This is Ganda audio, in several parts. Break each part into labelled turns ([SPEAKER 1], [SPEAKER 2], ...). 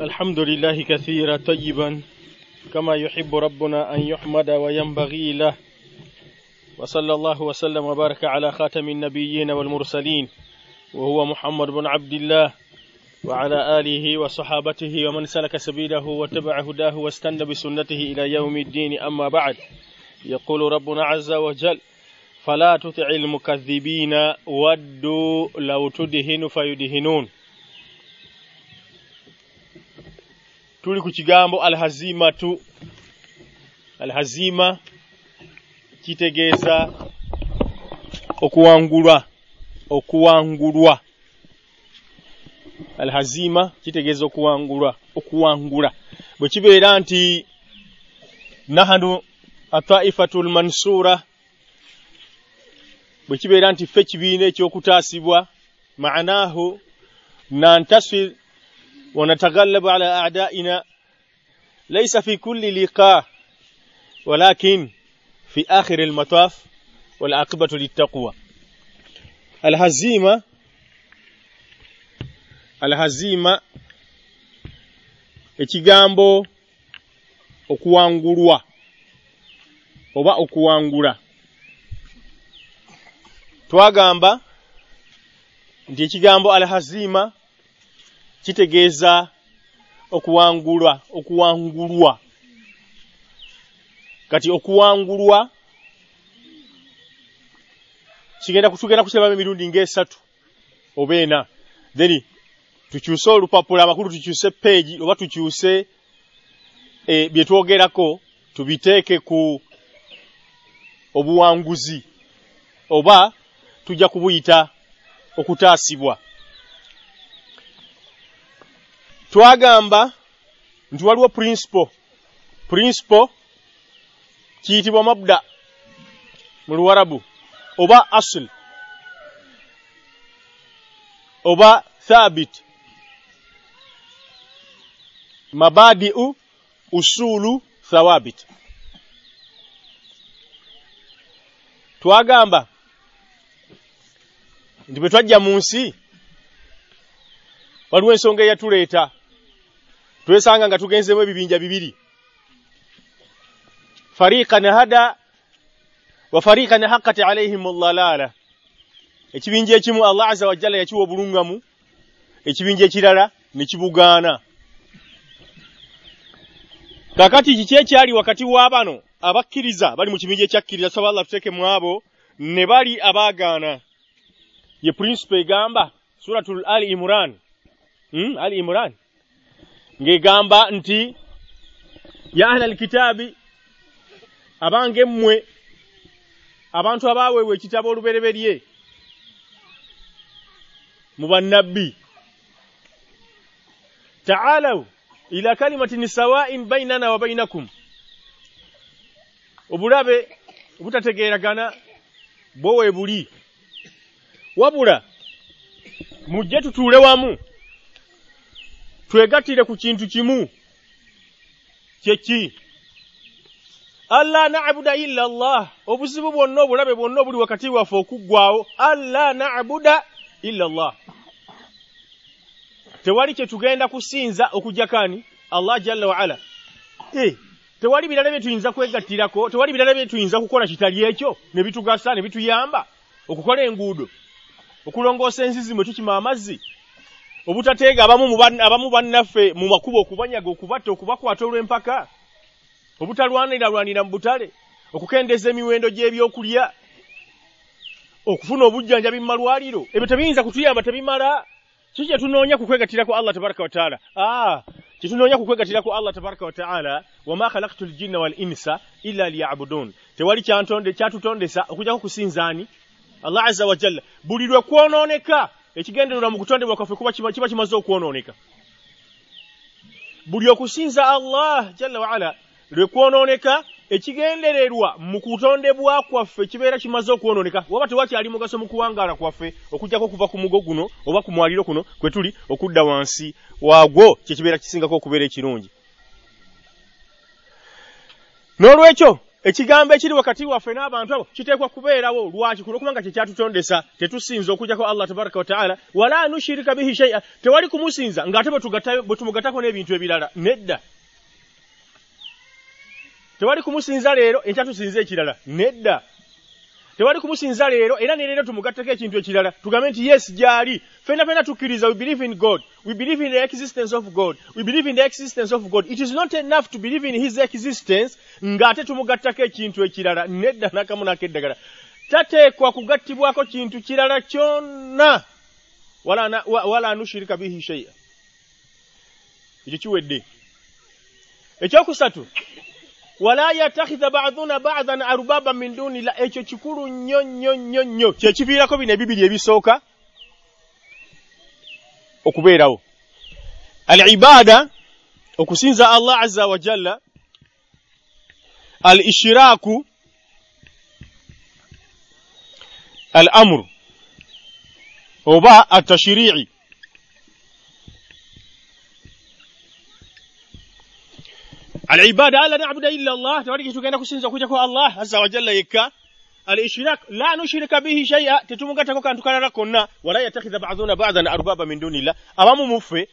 [SPEAKER 1] الحمد لله كثيرا طيبا كما يحب ربنا أن يحمد وينبغي له. وصلى الله وسلم وبارك على خاتم النبيين والمرسلين وهو محمد بن عبد الله وعلى آله وصحابته ومن سلك سبيله وتبع هداه واستنى بسنته إلى يوم الدين. أما بعد يقول ربنا عز وجل فلا تطع المكذبين ودوا لو تدهن فيدهنون. Tuli ku kigambo alhazimatu alhazima kitegeeza okuwangulwa okuwangulwa. Alhazima kitegeeza okuwangulwa okuwangula. Bwe kibeera nti nahanu ataifatu lmansura bwe kibeera nti ffe ekibiina ekyokutaasibwa maanahu nantasir ونتغلب على أعدائنا. ليس في كل لقاء ولكن في آخر المطاف والعاقبة للتقوى. الهزيمة الهزيمة ekigambo okuwangulwa oba okuwangula. Twagamba nti ekigambo alhazima kitegeeza okuwangulwa okuwangulwa. Kati okuwangulwa kigenda kutugenda kusema emirundi ng'esatu oba ena. Then tukyuse olupapula amakulu tukyuse page oba tukyuse e, bye twogerako tubiteeke ku obuwanguzi oba tujja kubuyita okutaasibwa twagamba nti waliwo principle principle kiyitibwa mabda mu luwarabu oba asul oba thabit. Mabadiu usulu thawabit. Twagamba nti bwe twajja mu nsi waliwo ensonga eyatuleeta twesanga nga tugenzemu ebibinja bibiri. Fariqan hada wa fariqan haqqat alaihim allalala ekibinja ekimu allah azza wa jalla yakiwa obulungamu ekibinja ekirala ne kibugaana. Kakati kiki ekyali wakati wa bano abakkiriza bali mu kibinja ekyakkiriza soba allah tuteeke mu abo ne bali abaagaana. Ye principe egamba suratul ali imran. Hmm? ali imran ng'egamba nti ya ahla alkitaabi abange mmwe abantu abaaweebwa ekitabo olubereberye mu bannabbi. Taalaw ila kalimatin sawa'in bainana wa bainakum obulabe obutategeeragana bwo weebuli wabula mujje tutuule wamu twegattire ku kintu kimu. Kyeki alla na'buda illa allah. Obuzibu bwonna obulabe bwonna obuli wakati waffe okuggwawo alla na'buda illa allah. Tewali kye tugenda kusinza okujjakani allah jalla waala e, tewali birala bye tuyinza kwegattirako tewali birala bye tuyinza kukola kitali ekyo? Ne bitugasa ne bituyamba. Okukola enguudo. Okulongoosa enzizi mwe tukima amazzi obutateega abamu bannaffe mu makubo okubanyaga okubatta okubakwata olw'empaka obutalwanira lwanira mu butale okukendeeza emiwendo gy'ebyokulya okufuna obujjanjabi mu malwaliro. Ebyo tebiyinza kutuyamba tebimala. Ki kye tunoonya ku kwegattira ku allah tabaraka wataala ah, kye tunoonya ku kwegattira ku allah tabaraka wataala wama khalaktu ljinna wal insa illa liyabudun. Tewali kyatutondesa okujjako kusinzaani allah azza wa jalla. Buli lwe kwonooneka ekigendererwa mu kutondebwa kwaffe kuba kiba kimaze okwonooneka. Buli okusinza allah jalla waala lwe kwonooneka ekigendererwa mu kutondebwa kwaffe kibeera kimaze okwonooneka. Waba tewakyali mugaso mu kuwangaala kwaffe okugjako okuva ku mugo guno oba ku mwaliro kuno kwe tuli okudda wansi waagwo kye kibeera kisingako okubeera ekirungi. N'olwekyo ekigambo ekiri wakati waffe n'abantu abo kiteekwa kubeerawo. Lwaki? Kuno kubanga kyekyatutondesa tetusinza okujjako allah tabaraka wataala wala nushirika bihi shaia tewali kumusinza ng'ate bwe tumugatako n'ebintu ebirala. Nedda. Tewali kumusinza leero enkya tusinza ekirala. Nedda tewali kumusinza leero era ne leero tumugatteko ekintu ekirala. Tugambe nti yes gyali. Fena fena tukkiriza we believe in god. We believe in the existence of god. We believe in the existence of god. It is not enough to believe in his existence ng'ate tumugattako ekintu ekirala. Nedda nakamu nakeddagala. Tateekwa kugattibwako kintu kirala kyonna. Wala, wala nushirika bihi shaia ekyo kiwedde. Ekyokusatu wala yatakhidha ba'dhuna ba'dhan arbaba min duni la ekyo kikulu nnyo nnyo nnyo nnyo. Kyekiviirako bino ebibiri ebisooka okubeerawo. Al ibada okusinza allah azza wa jalla. Al ishiraaku al amru oba atashiri'i Al-ibada alla na'budu illa Allah tawali kitugenda kusinza kuja kwa Allah azza wa jalla yekka al-ishrak la nushrika bihi shay'a tetumugatako kantu kalala konna wala yatakhidha ba'dhuna ba'dhan arbaba min dunillah. Abamu muffe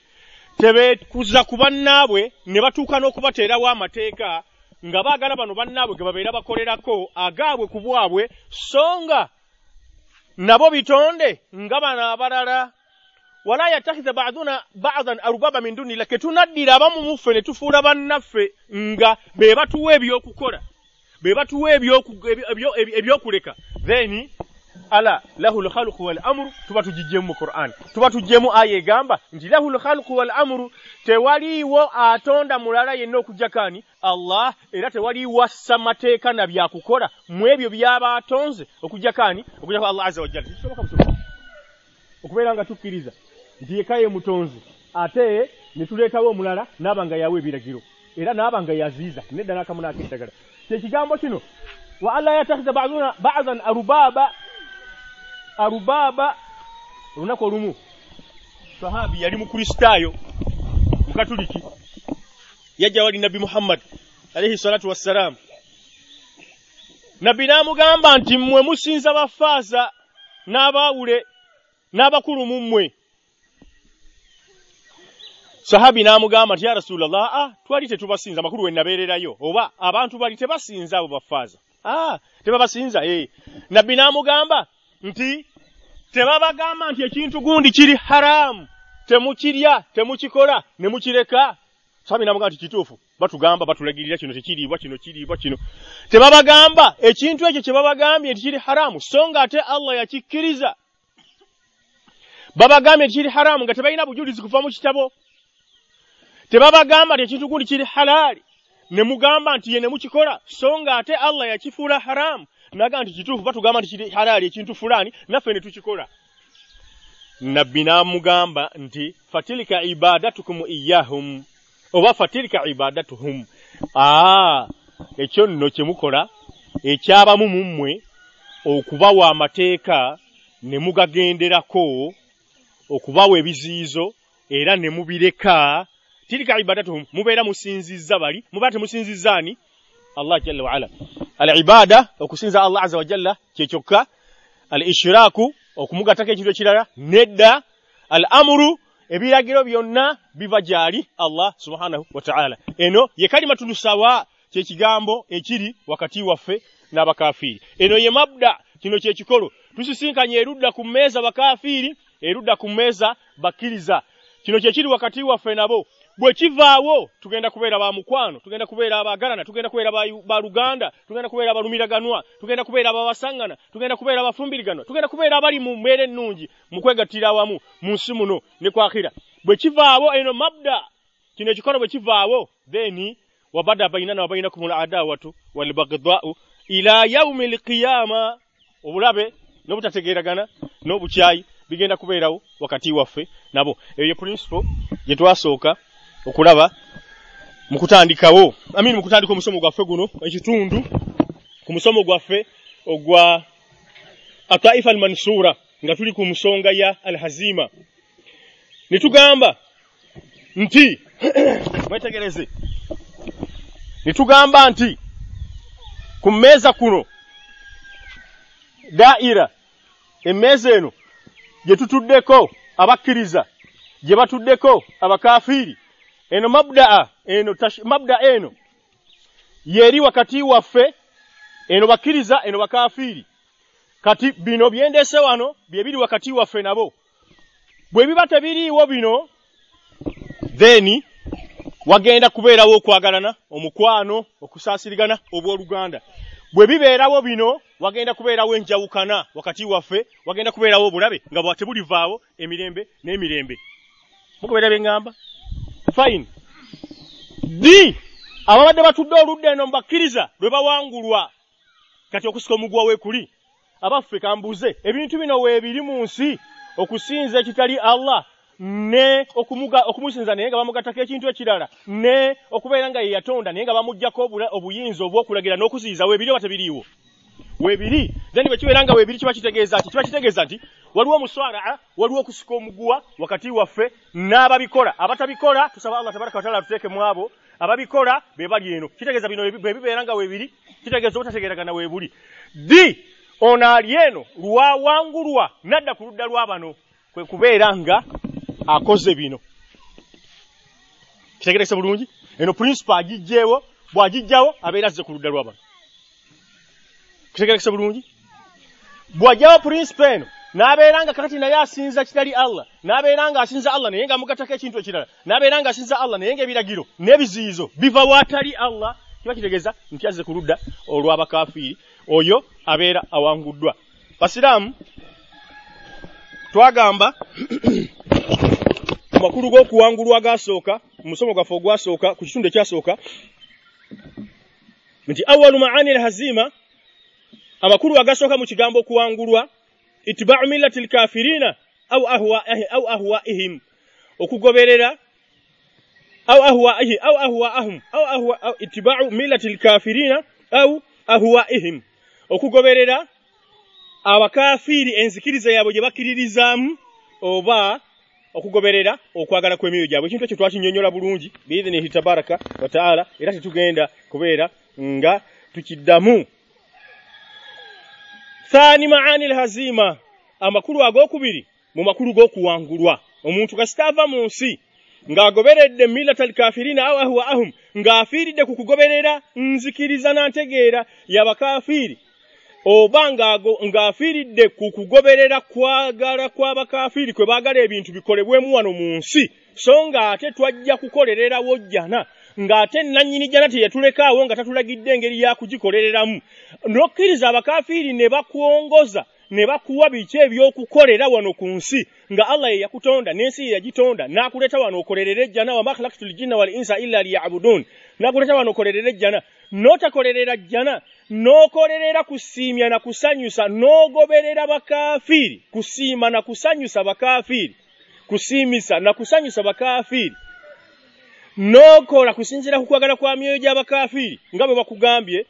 [SPEAKER 1] tebekuza ku bannaabwe ne batuuka n'okubateerawo amateeka nga baagala bano bannaabwe ge babeera bakolerako agaabwe ku bwabwe so nga nabo bitonde. Nga bano abalala wala yatakhidha ba'duna ba'dan arbaba min duni la ketunaddira abamu muffe ne tufuula bannaffe nga be batuwa ebyokukola be batuwa ebyokuleka. Then ala lahu lkhalqu wal amru tuba tugijjemu mu quran. Tuba tujjemu aya egamba nti lahu lkhalqu wal amru tewaliiwo atonda mulala yenna okujjakani allah era tewaliiwo assa mateeka na byakukola. Mu ebyo byaba atonze okujjakani okujjako allah azza busoboka okubeera nga tukkiriza nti yekaye mutonzi. Ate ne tuleetawo omulala naaba nga yawa ebiragiro. Era naaba nga yaziiza nedda n'akamu n'akeddagala kyekigambo kino wa alla yatakhiza baduna badan arubaba arubaba olunaku olumu sahabi yali mukristaayo mukatuliki yajja wali nabbi muhammad alaihi salatu wassalaamu nabbi n'amugamba nti mmwe musinza bafaasa n'abaawule n'abakulu mu mmwe sahabi n'amugamba nti ya rasulallah ah twali tetubasinza amakulu we nabeererayo oba abantu bali tebasinza abo bafaaza? Ah tebabasinza eh. Nabbi n'amugamba nti tebabagamba nti ekintu gundi kiri haramu. Temukirya temukikola ne mukireka sahabi n'amugamba nti kituufu batugamba batulagirira kino tekiriibwa kino kiriibwa kino. Tebabagamba ekintu ekyo kye babagambye nti kiri haramu so nga ate allah yakikkiriza. Babagambye nti kiri haramu nga tebalina bujulizi kuva mu kitabo tebabagamba nti ekintu gundi kiri halaali. Ne mugamba nti ye ne mukikola so nga ate allah yakifuula haramu. Naga nti kituufu batugamba nti kiri halaali ekintu fulaani naffe ne tukikola. Nabbi n'amugamba nti fatilika ibadatukum iyahum oba fatilika ibadatuhum. Aa ekyo nno kye mukola ekyabamu mu mmwe okubawa amateeka ne mugagenderako okubawa ebiziizo era ne mubireka tilika ibadatuhum mubeera musinzizza bali mubeera temusinzizzaani allah jalla waala. Al ibada okusinza allah aza wajalla kyekyokka al ishiraaku okumugatako ekintu ekirala nedda. Al amuru ebiragiro byonna biva gyali allah subhanahu wataala eno ye kalimatu sawa kyekigambo ekiri wakati waffe n'abakafiiri. Eno ye mabda kino kyekikolo tusisinkanye erudda ku mmeeza bakafiiri erudda ku mmeeza bakkiriza. Kino kyekiri wakati waffe nabo bwe kivaawo tugenda kubeera ba mukwano tugenda kubeera abaagalana tugenda kubeera ba luganda tugenda kubeera abalumiraganwa tugenda kubeera ababasaŋŋana tugenda kubeera abafumbiriganwa tugenda kubeera abali mu mbeera ennungi mu kwegattira awamu mu nsi muno ne kwakhira bwe kivaawo eno mabda kino ekikono bwe kivaawo then wabada bainana wabainakum al adawatu walbagdau ila yaumi alqiyama obulabe n'obutategeeragana n'obukyayi bigenda kubeerawo wakati waffe nabo. Eyo principle gye twasooka okulaba mu kutandikawo amini mu kutandika omusomo gwaffe guno ekitundu ku musomo gwaffe ogwa ataifa almansura nga tuli ku nsonga ya alhazima. Ne tugamba nti mwetegereze ne tugamba nti ku mmeeza kuno daira emmeeza eno gye tutuddeko abakkiriza gye batuddeko abakafiiri eno mabdaa eno mabda eno. Yeri wakati waffe eno bakkiriza eno bakafiiri. Kati bino byendese wano bye biri wakati waffe nabo. Bwe biba tebiriiwo bino then wagenda kubeerawo okwagalana omukwano okusaasirigana obwoluganda. Bwe bibeerawo bino wagenda kubeerawo enjawukana wakati waffe wagenda kubeerawo obulabe nga bwa tebulivaawo emirembe n'emirembe. Mukubeera bye ŋŋamba fine. Di ababadde batudde oludda eno mubakkiriza lwe bawangulwa. Kati okusika omugwa weekuli abaffe kambuze ebintu bino weebiri mu nsi okusinza ekitali allah ne okumusinza naye nga bamugattako ekintu ekirala ne okubeera nga ye yatonda naye nga bamuggyako obuyinza obw'okulagira n'okuziyiza weebiri oba tebiriiwo weebiri then bwe kibeera nga weebiri kiba kitegeeza nti kiba kitegeeza nti waliwo omuswaraa waliwo okusika omuguwa wakati waffe n'ababikola. Abatabikola tusaba allah tabaraka wataala atuteeke mu abo. Ababikola be bali eno. Kitegeeza bino bwe bibeera nga weebiri kitegeeza obutategeeragana weebuli di ono ali eno lwawangulwa nadda ku ludda lwa bano. Kwe kubeera nga akoze bino. Kitegerekese bulungi? Eno principal agijjeewo bw'agijjawo abeera azze ku ludda lwa bano kitegerekese bulungi? Bw'ajjawo principal eno n'abeera nga kakati naye asinza kitali allah n'abeera nga asinza allah naye nga amugattako ekintu ekirala n'abeera nga asinza allah naye nga ebiragiro n'ebiziyizo biva waatali allah kiba kitegeeza nti azze ku ludda olw'abakafiiri oyo abeera awanguddwa. Basiraamu twagamba makulu g'okuwangulwa agasooka mu musomo gwaffe ogwasooka ku kitundu ekyasooka nti awalu maani lhazima amakulu agasooka mu kigambo okuwangulwa itibau millati lkafirina au au ahwaihim okugoberera au ahwaihi au ahwaahum au ahwa au itibau millati lkafirina au ahwaihim okugoberera abakafiiri enzikiriza yaabwe gye bakkiririzaamu oba okugoberera okwagala kw'emyoyo gyabwe. Ekintu ekyo twakinyonyola bulungi biidhinihi tabaraka wataala era tetugenda kubeera nga tukiddamu thaani maani lhazima amakulu ag'okubiri mu makulu g'okuwangulwa. Omuntu kasita ava mu nsi ng'agoberedde millata alkafirina aw ahwaahum ng'afiiridde ku kugoberera nzikiriza na ntegeera y'abakafiiri oba ng'afiiridde ku kugoberera kwagala kw'abakafiiri kwe baagala ebintu bikolebwemu wano mu nsi. So ng'ate twajja kukolererawo jjana ng'ate nannyini jjana teyatulekaawo nga tatulagidde engeri ya kugikolereramu. N'okkiriza abakafiiri ne bakwongoza ne bakuwa biki ebyokukolera wano ku nsi nga allah ye yakutonda n'ensi ye yagitonda n'akuleeta wano okolerera ejjana wama khalaktu ljinna wal insa illa liyabudun. N'akuleeta wano okolerera ejjana n'otakolerera jjana n'okolerera kusiimya na kusanyusa n'ogoberera bakafiiri kusiima na kusanyusa bakafiiri kusiimisa na kusanyusa bakafiiri n'okola kusinziira ku kwagala kwa myoyo gy'abakafiiri nga bwe bakugambye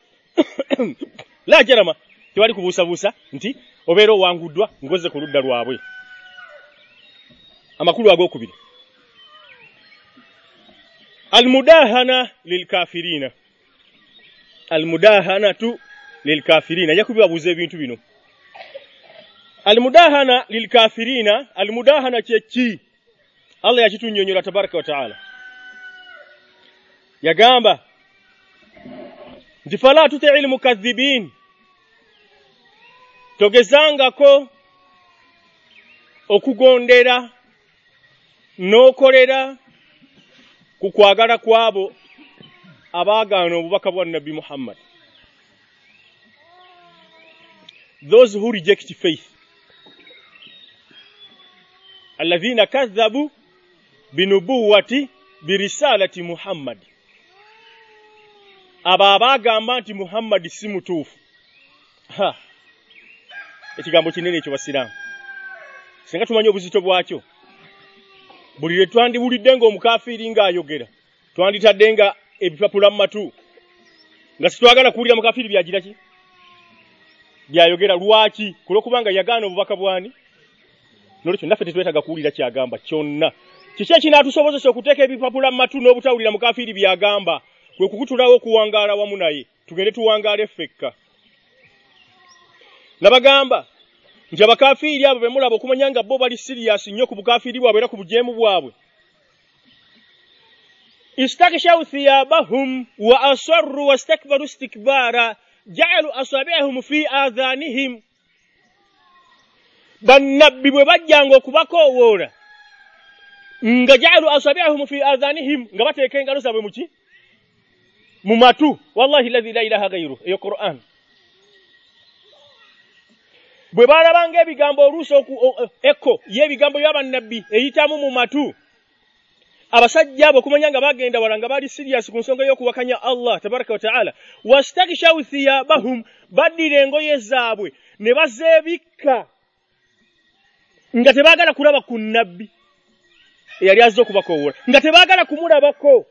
[SPEAKER 1] la jarama tewali kubuusabuusa nti obeera owanguddwa ngoze ku ludda lwabwe. Amakulu ag'okubiri. Almudahana lilkafirina. Almudahanatu lilkafirina. Ajja kubibabuuza ebintu bino. Almudahana lilkafirina almudahana kyeki allah yakitunyonyola tabaraka wataala yagamba nti fala tutii lmukadhibin togezangako okugondera n'okolera ku kwagala kwabo abaagaana obubaka bwa nabbi muhammad. Those who reject faith. Alladhina kadhabu binubuwati birisalati muhammad abo abaagamba nti muhammadi si mutuufu. Ekigambo kinene ekyo basiraamu. Singa tumanyi obuzito bwakyo buli lwe twandiwulidde ng'omukafiiri ng'ayogera twanditadde nga ebipapula mu matu nga sitwagala kuwulira mukafiiri byagira ki? Byayogera lwaki? Kulwokubanga yagaana obubaka bwani? Nolwekyo naffe tetwetaga kuwulira kyagamba kyonna. Kiki ekinaatusobozesa okuteeka ebipapula mu matu n'obutawulira mukafiiri byagamba kwe kukutulawo okuwangaala wamu naye tugende tuwangaale ffekka nabagamba nti abakafiiri abo bemulaba okumanya nga bo bali siriyasi nnyo ku bukafiiri bwabwe era ku bujeemu bwabwe. Istakshau thiyabahum wa asarru wastakbaru istikbaara jaalu asabiahum fi adhanihim. Bannabbi bwe bajjanga okubakoowoola nga jaalu asabiahum fi adhanihim nga bateeka engalo zaabwe muki mu matu wallahi lazi la ilaha gairu eyo quran. Bwe balabanga ebigambo oluusi ekko y'ebigambo by'abannabbi eyitamu mu matu abasajja abo okumanya nga bagenda wala nga bali siriyasi ku nsonga y'okuwakanya allah tabaraka wataala wastakshau thiyabahum baddira engoye zaabwe ne bazeebikka nga tebaagala kulaba ku nnabbi. Eyali azze okubakowola nga tebaagala kumulabako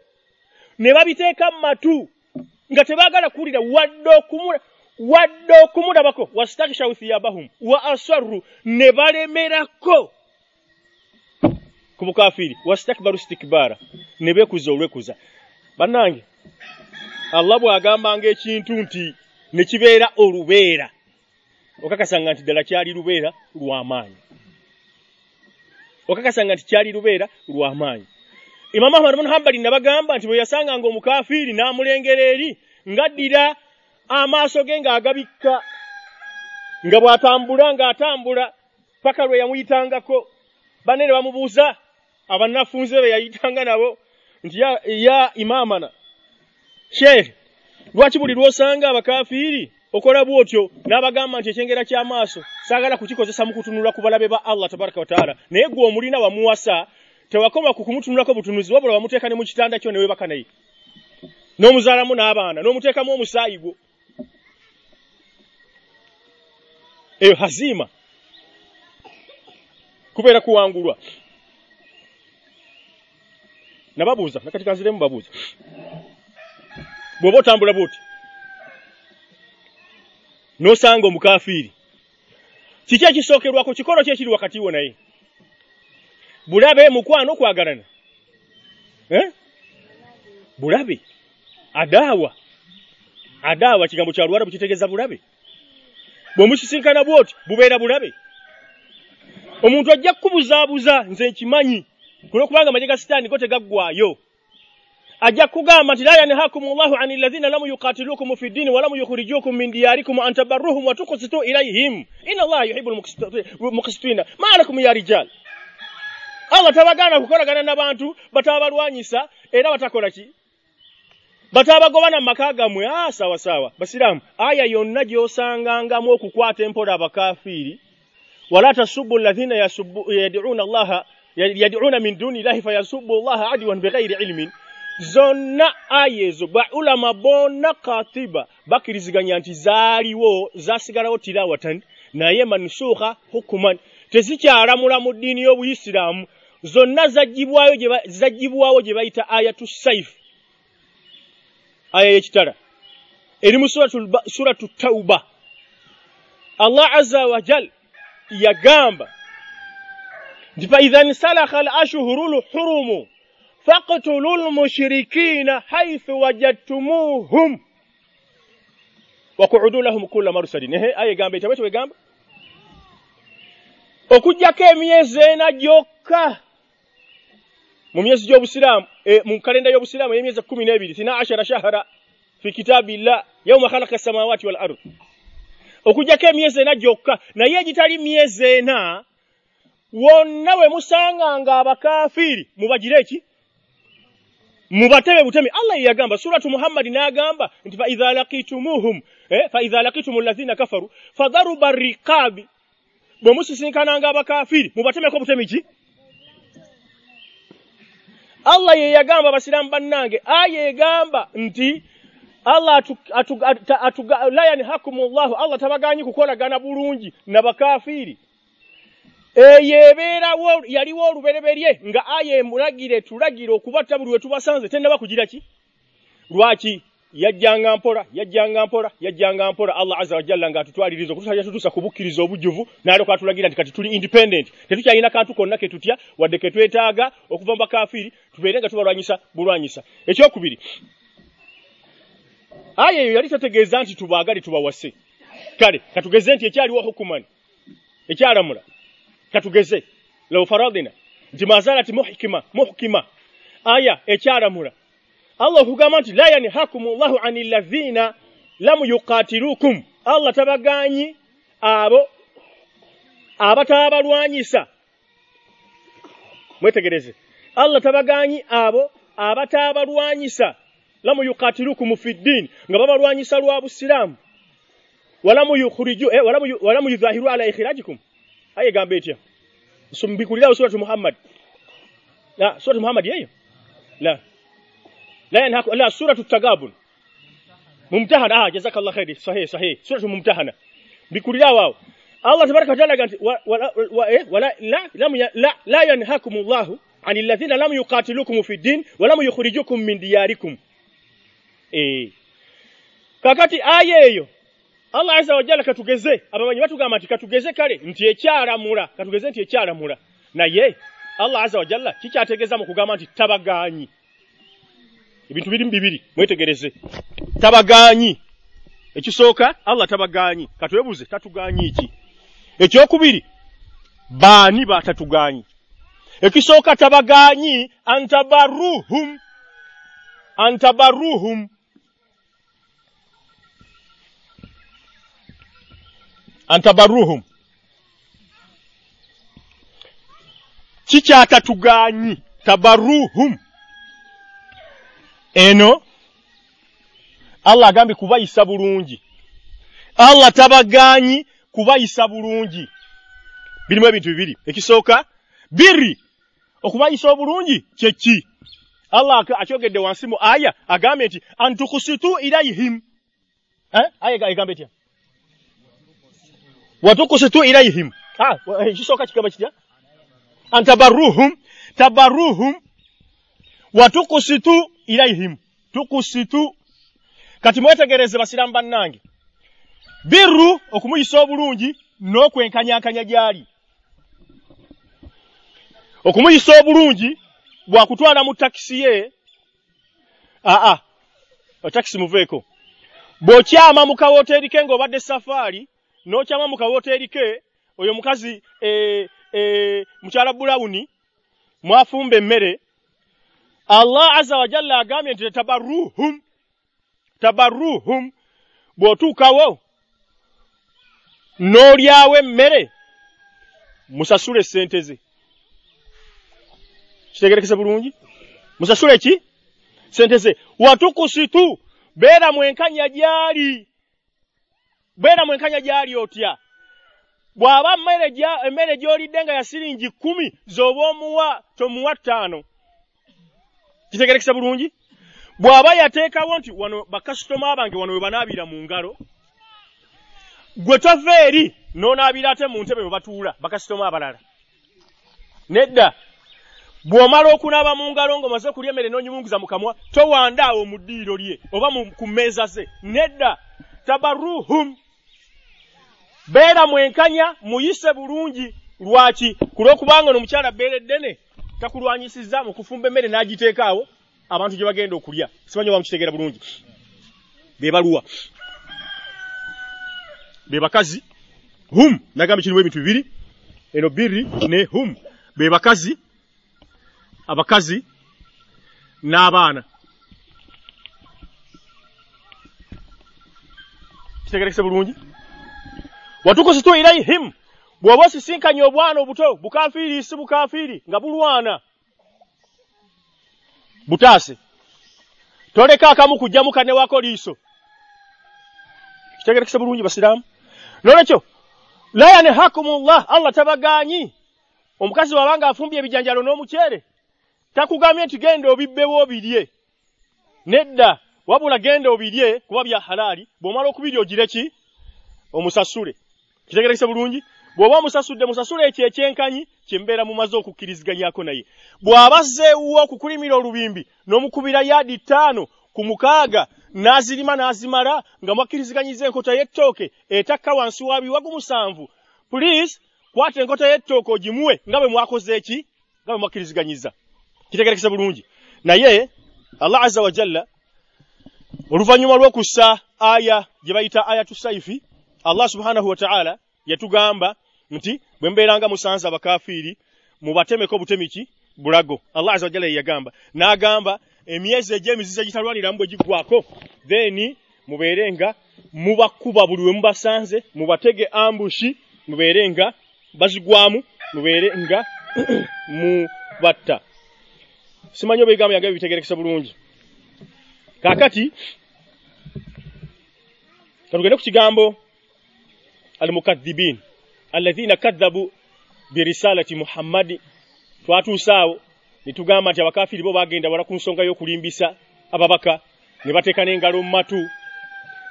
[SPEAKER 1] ne babiteeka mu matu nga tebaagala kuwulira wadde okumula wadde okumulabako wastakshau thiyabahum wa asarru ne balemerako ku bukafiiri wastakbaru stikbaara ne beekuza olwekuza. Bannange allah bw'agambanga ekintu nti ne kibeera olubeera okakasanga nti ddala kyali lubeera lw'amaanyi okakasanga nti kyali lubeera lw'amaanyi imamu ahmad bun hambali nabagamba nti bwe yasanganga omukafiiri n'amulengera eri ngaddira amaaso ge ng'agabikka nga bw'atambula ng'atambula paka lwe yamuyitangako. Banne ne bamubuuza abanafunze be yayitanga nabo nti ya, ya imaamana sheekhe lwaki buli lw'osanga abakafiiri okola bw'otyo? N'abagamba nti ekyengera ky'amaaso saagala kukikozesa mu kutunula ku balabe ba allah tabaraka wataala naye gwe omulina wamuwasa tewakoma ku kumutunulako butunuzi wabula wamuteeka ne mu kitanda kyo ne weebaka naye. N'omuzaalamu n'abaana n'omuteekamu omusaayi gwo. Eyo haziima kubeera kuwangulwa. Nababuuza nakati kanziremu babuuza. Bw'oba otambula bwoti n'osanga omukafiiri kiki ekisookerwako kikolo ki ekiri wakati wo naye bulabe mukwano okwagalana eh? bulabe? Adaawa adaawa kigambo kya lwala bukitegeeza bulabe. Bw'omusisinkana bwoti bubeera bulabe. Omuntu ajja kukubuzaabuza nze nkimanyi kulwokubanga amagye ga sitaani go tegaggwayo. Ajja kugamba nti la yanhakum llahu ani alladhina lam yuqatilukum fi ddini walam yukhrijukum min diyarikum an tabarruhum wa tuqsitu ilayhim. Inna allaha yuhibu lmuqsitina ma lakum ya rijal allah tabagaana kukolagana n'abantu batabalwanyisa era batakola ki? Batabagoba mu maka gammwe a sawa sawa. Basiraamu aya yonna gy'osangangamu okukwata empola abakafiiri. Wala tasubbu alladhina yad'una allaha yad'una min duni llahi fayasubbu allaha adwan bighayri ilmin. Zonna aya ezo baulama bonna katiba bakkiriziganya nti zaaliwo zasigalawo tirawatan naye mansuha hukuman. Tezikyalamula mu ddiini y'obuyisiraamu zonna zaggibwawo gye bayita ayatu saifu aya y'ekitala. Eri mu suratu tauba allah azza wajal yagamba nti faidha nsalakha al ashhuru lhurumu faktulu lmushrikina haithu wajadtumuhum wakuudu lahum kulla marsadin. Ehe aya egamba ekyabwe kyewegamba okugjako emyezi ena gyokka mu myezi e, mu kalenda y'obusiraamu ey'emyezi kumi n'ebiri sina ashara shahara fi kitaabillah yauma khalaqa samawati wal ard. Okugjako emyezi ena gyokka naye egitali myezi ena wonna we musanganga abakafiiri mubagire eki mubateme butemi allah ye yagamba suratu muhammadi n'agamba nti faidha lakitumuhum eh, faidha laqitumul alladhina kafaru fadharuba riqabi bwe musisinkananga abakafiiri mubatemeko butemi ki allah ye yagamba abasiraamu bannange aya egamba nti allah atu, atu, atu, atu, la yanhakum llahu allah tabaganyi kukolagana bulungi nabakafiiri eyo ebeerawo yaliwo olubereberye nga aya emulagire tulagire okubatta buli we tubasanze tennaba kugira ki lwaki yajjanga mpola yajjanga mpola yajjanga mpola. Allah azza wajalla ng'atutwaliriza okutusalya tutuusa ku bukkiriza obujjuvu n'alyoka atulagira nti kati tuli independent. Tetukyalina kantu konna ke tutya? Wadde ke twetaaga okuva mu bakafiiri tubeere nga tubalwanyisa bulwanyisa. Ekyokubiri aya eyo yali tategeeza nti tubaagale tubawase. Kale katugeze nti ekyaliwo hukumani ekyalamula katugeze. Law faradina nti mazalati muhkima muhkima. Aya ekyalamula allah okugamba nti la yanhakum llahu ani llazina lam yuqatilukum. Allah tabaganyi abo abataabalwanyisa mwetegereze. Allah tabaganyi abo abataabalwanyisa lamu yuqatilukum fi ddini nga babalwanyisa lwa busiraamu. Walamu yukhriju eh, walamu, yu- walamu yudhahiru ala ikhrajikum. Aye gambe etya? Mbikulirawo suratu muhammad. La suratu muhammad yeyo? La la yanhaku la suratu tagabun mumtahana ah jazakallah khairi sahih sahih suratu mumtahana bikulirawo awo allah tabaraka wataala aga nti wa- wala- wa- eh, wala- la- lam ya- la- la yanhakum llahu an alladhina lam yuqatilukum fi ddin walam yukhrijukum min diyarikum Eh. kakati aya eyo allah azza wajalla katugeze abamanyi batugamba nti katugeze kale nti ekyalamula katugeze nti ekyalamula naye allah azza wajalla kikyategeeza mu kugamba nti tabaganyi ebintu biri bibiri mwetegereze. Tabaganyi. Ekisooka allah tabaganyi. Katwebuze tatuganyi ki? Ekyokubiri baani batatuganyi? Ekisooka tabaganyi antabaruhum. Antabaruhum. Antabaruhum. Kikyatatuganyi? Tabaruhum eno allah agambye kubayisa bulungi. Allah tabaganyi kubayisa bulungi. Birimu ebintu bibiri. Ekisooka biri okubayisa obulungi kyeki allah ak- akyogedde wansi mu aya agambye nti antukusitu ilaihim eh? aya egambye etya watukusitu ilaihim ah, wa- ekisooka kigamba kitya? Antabaruhum tabaruhum watukusitu ilaihim. Tukusitu. Kati mwetegereze basiramu bannange birru okumuyisa obulungi n'okwenkanyankanya gyali. Okumuyisa obulungi bwakutwala mu takisi ye. Aa takisi muveeko. Bw'okyama mu kawoteeri ke ng'obadde safaari n'okyama mu kawoteeri ke oyo mukazi e, e, mukyala bulawuni mwafumba emmere allah azza wajalla agambye nti tabaruhum tabaruhum bw'otuukawo n'olyawo emmere musasule sente ze. Kitegerekese bulungi? Musasule ki? Sente ze. Watukusitu beera mwenkanya gyali. Beera mwenkanya gyali otya? Bw'aba emmere gy'olidde nga ya siringi kumi z'oba omuwa tomuwa ttaano kitegerekese bulungi? Bw'aba yateekawo nti wano bakasitoma bange wano we banaabira mu ngalo gwe tova eri n'onaabira ate mu ntebe we batuula bakasitoma abalala. Nedda bw'omala okunaaba mu ngalo ng'omaze kulya emmere n'onyumunguza mu kamwa towanda awo mu ddiiro lye oba mu- ku mmeeza ze. Nedda tabaruhum beera mwenkanya muyise bulungi. Lwaki? Ku lw'okubanga ono omukyala bbeera eddene takulwanyisizza mu kufumba emmere n'agiteeka awo abantu gye bagenda okulya. Simanyi oba mukitegeera bulungi. Be baluwa. Be bakazi. Hum nagamba kirimu ebintu bibiri. Eno birri ne hum. Be bakazi abakazi n'abaana. Kitegerekese bulungi? Watukusitu ilaihim bw'oba osisinkanye obwana obuto bukafiiri si bukafiiri nga bulwana. Butaase toleka akamu kujjamu kanewako liiso kitegerekese bulungi basiraamu. Nolwekyo la yanhakumullah allah tabaganyi omukazi wabanga afumbye ebijanjalo n'omukyere takugambye nti genda obibbewo obirye. Nedda wabula genda obirye kuba bya halaali bw'omala okubirya ogire ki? Omusasule. Kitegerekese bulungi bw'oba omusasudde musasule ekyo ekyenkanyi kyembeera mumaze okukkiriziganyako naye. Bw'aba azzeewuwo okukulimira olubimbi n'omukubira yaadi ttaano ku mukaaga n'azirima n'azimala nga mwakkiriziganyiza enkota y'ettooke etakka wansi wa biwagu musanvu puliisi kwata enkota y'ettooke ogimuwe nga bwe mwakoze eki? Nga bwe mwakkiriziganyiza. Kitegerekese bulungi. Naye allah azza wa jalla oluvannyuma lw'okussa aya gye bayita ayatu saifi allah subhanahu wa ta'ala yatugamba nti bwe mbeeranga musanze abakafiiri mubatemeko butemi ki bulago allah azza wajalla yeyagamba n'agamba emyezi egy'emizizo egitalwaniramu bwe giggwako then mubeere nga mubakuba buli we mubasanze mubatege ambushi mubeere nga bazigwamu mubeere nga mubatta. Simanyi oba ebigambo yange bibitegerekesa bulungi. Kaakati katugende ku kigambo almukadhibin alladhina kadhabu birisalati muhammadi. Twatuusaawo ne tugamba nti abakafiri bo bagenda wala ku nsonga y'okulimbisa ababaka ne bateeka n'engalo mu matu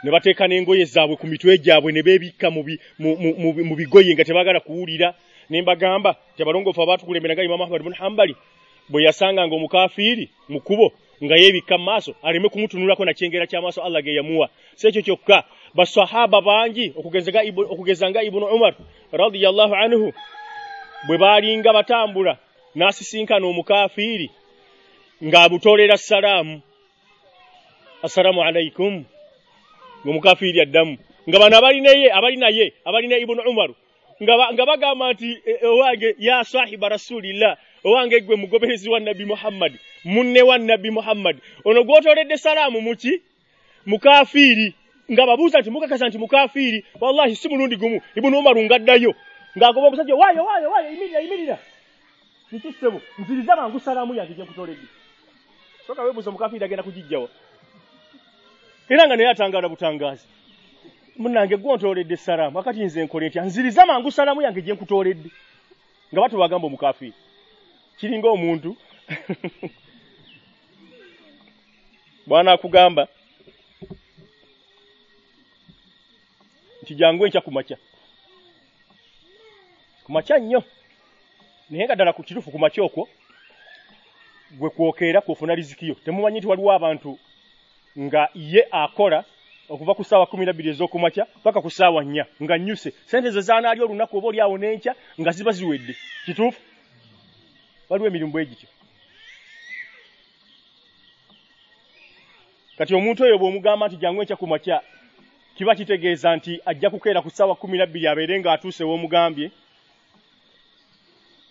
[SPEAKER 1] ne bateeka n'engoye zaabwe ku mitwe gyabwe ne beebikka mu bi- mu- mu- mu- mu bigoye nga tebaagala kuwulira. Ne mbagamba nti abalongoofu abaatukulembera nga imamu ahmad bun hambali bwe yasanganga omukafiiri mu kkubo nga yeebikka mu maaso aleme kumutunulako na kyengera ky'amaaso allah ge yamuwa. Si ekyo kyokka basahaba bangi okugeza nga Ibu- okugeza nga ibunu umar radiyallahu anhu bwe baalinga batambula n'asisinkana omukafiiri ng'abutolera salaamu assalaamu. Alaikum ng'omukafiiri addamu. Nga bano abalinaye abalinaye abalina ibunu umaru nga ba- nga bagamba nti e- e- owange ya sahiba rasulillah owange gwe mugoberezi wa nabbi muhammad munne wa nabbi muhammad. Ono gwotoledde salaamu muki mukafiiri nga babuuza nti mukakasa nti mukafiiri? Wallahi si mulundi gumu. Ibunu umaru ngaddayo ng'agoba omusajja waayo waayo waayo yimirira yimirira. Kiki ssebo nziriza mangu salaamu yange gye nkutoledde. Soka weebuuza omukafiiri agenda kugijjawa era nga naye atangaala butangaazi. Munange gwontooledde salaamu. Akati nze nkole ntya? Nziriza mangu salaamu yange gye nkutooledde nga batu bagamba omukafiiri. Kiringa omuntu. Bwana nti jangu enkya ku makya. Ku makya nnyo naye nga ddala ku kituufu ku makya okwo gwe kwokeera kwofuna lizikiyo temumanyi nti waliwo abantu nga ye akola okuva ku ssaawa kumi nabbiri ez'okumakya paka ku ssaawa nnya nga nnyuse. Sente ze zaanaalya olunaku oba oli awo n'enkya nga ziba ziwedde. Kituufu? Waliwo emirimu bwe gityo kati omuntu oyo bw'omugamba nti jangu enkya ku makya kiba kitegeeza nti ajja kukeera ku ssaawa kumi nabbiri abeere ng'atuuse w'omugambye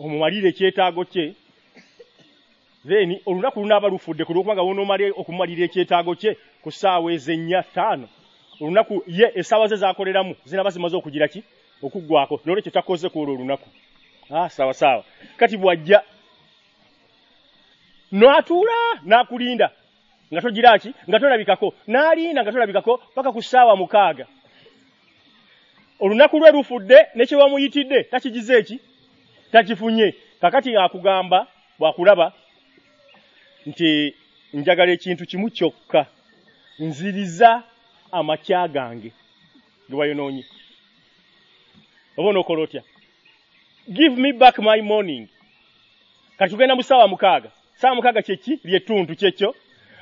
[SPEAKER 1] omumalire ekyetaago kye. Then olunaku lunaaba lufudde ku lwokubanga wonoomala okumumalira ekyetaago kye ku ssaawa ezennya ttaano. Olunaku ye essaawa ze zakoleramu zinaaba zimaze okugira ki? Okuggwako nolwekyo takoze ku olwo olunaku. Ah, sawa sawa. Kati bw'ajja n'atuula n'akulinda nga togira ki? Nga tolabikako. N'alinda nga tolabikako paka ku ssaawa mukaaga. Olunaku lwe lufudde ne kye wamuyitidde takigize eki takifunye. Kakati akugamba bwakulaba nti njagala ekintu kimu kyokka. Nziriza amakya gange. Ge wayonoonye. Oba onookola otya? Give me back my morning. Kati tugenda mu ssaawa mukaaga. Ssaawa mukaaga kyeki? Lyettuntu kyekyo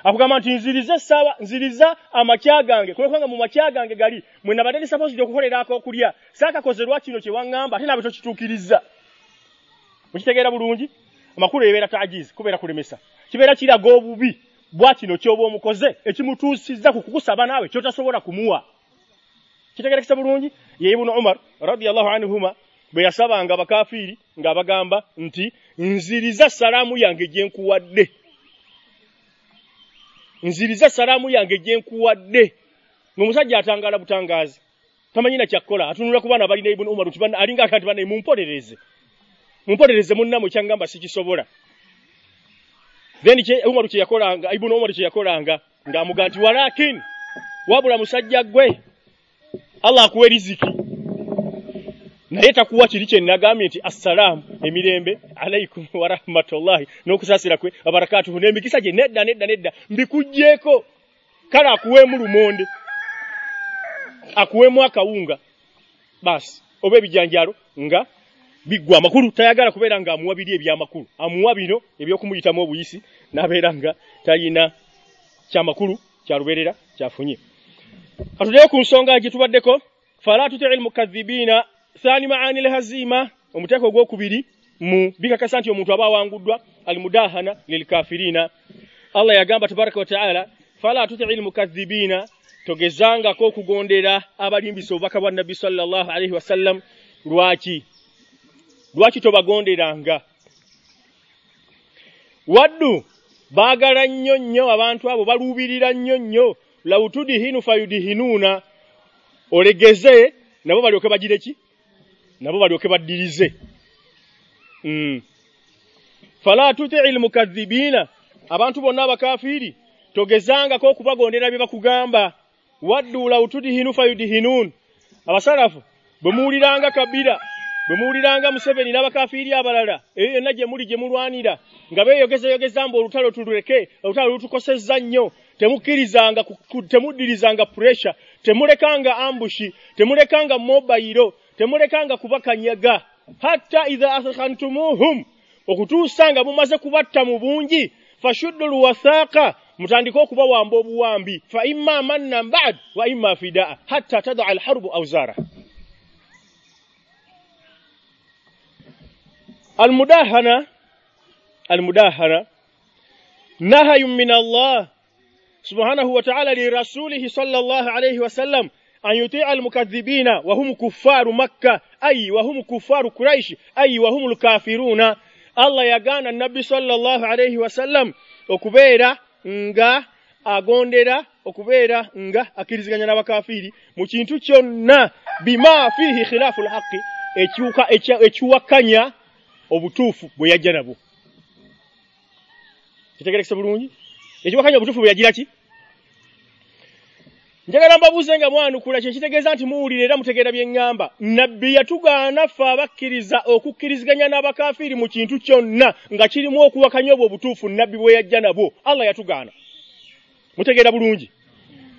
[SPEAKER 1] akugamba nti nziriza essaawa nziriza amakya gange. Kulwekubanga mu makya gange gali mwe nabadde supposed okukolera ak'okulya saakakozerwa kino kye waŋŋamba ate naabe tokituukiriza? Mukitegeera bulungi? Amakulu ebeera tagizi kubeera kulemesa. Kibeera kiraga obubi. Bwa kino ky'oba omukoze ekimutuusizza ku kukusaba naawe kyotasobola kumuwa. Kitegerekesa bulungi? Ye ibunu umar radiallahu anhuma bwe yasabanga abakafiiri ng'abagamba nti nziriza salaamu yange gye nkuwadde nziriza salaamu yange gye nkuwadde. Ng'omusajja atangaala butangaazi tamanyi na kyakkola atunula ku baana balina ibunu umaru alinga aka nti banaye mumpolereze. Mumpolereze munnamwe kyangamba sikisobola. Then umaru kye yakolanga ibunu umaru kye yakolanga ng'amuga nti walakin wabula musajja gwe allah akuwa riziki naye takuwa kiri kye nagambye nti assalaamu emirembe alaikum warahmatullahi n'okusaasira kwe abarakatuhu n'emikisa gye nedda nedda nedda mbikugjeeko kale akuweemu lumonde akuweemu akawunga basi oba ebijanjalo nga biggwa amakulu tayagala kubeera nga amuwa biri ebyamakulu. Amuwa bino ebyokumuyitamu obuyisi n'abeera nga talina kyamakulu kyaluberera kyafunye. Katuleo ku nsonga gye tubaddeko fala tutii lmukadhibiina thani maani lhazima omuteeko ogwokubiri mu bikakasa nti omuntu aba awanguddwa almudahana lilkafirina allah yagamba tabaraka wataala fala tuti'il mukaththibina togezangako okugondera abalimbisa obubaka bwa nabbi sallallahu alaihi wasallam lwaki? Lwaki tobagonderanga? Waddu baagala nnyo nnyo abantu abo baluubirira nnyo nnyo lawutudihinu fayudihinuuna olegeze nabo balyoke bagire ki nabo balyoke baddirize. Mm. fala tutii lmukadhibiina abantu bonna abakafiiri togezangako okubagondera bye bakugamba. Waddu lawutudihinu fayudihinuun abasalafu bwe muwuliranga kabira bwe muwuliranga museveni n'abakafiiri abalala eyo yonna gye muli gye mulwanira nga beeyogezayogeza mbu olutalo tululeke olutalo lutukosezza nnyo temukkirizanga temuddirizanga puresha temulekanga ambushi temulekanga mobayiro temulekanga kubakanyaga hatta idha athkhantumuhum okutuusa nga mumaze kubatta mu bungi fashuddu lwathaaka mutandike okubawamba obuwambi fa imma mannan bad wa imma fidaa hatta tadaa alharbu auzara almudahana almudahana nahayun min allah subhanahu wa ta'ala lirasulihi sallallahu alayhi wa an yuti'a almukaththibina wa hum kuffaru makkah ay wa hum kuffaru quraish ay wa hum alkafiruna allah yagana nabbi sallallahu alayhi wa sallam okubeera nga agondera okubeera nga akiriziganya n'abakafiiri mu kintu kyonna bima fihi khilafu lhaqi ekiwakanya obutuufu bwe yajja nabwo. Kitegerekese bulungi? Ekiwakanya obutuufu bwe yagira ki njagala mbabuuze nga mwanukula kyekitegeeza nti muwulira era mutegeera bye ŋŋamba. Nabbi yatugaana ffe abakkiriza okukkiriziganya n'abakafiiri mu kintu kyonna nga kirimu okuwakanya obwo obutuufu nabbi bwe yajja nabwo. Allah yatugaana mutegeera bulungi.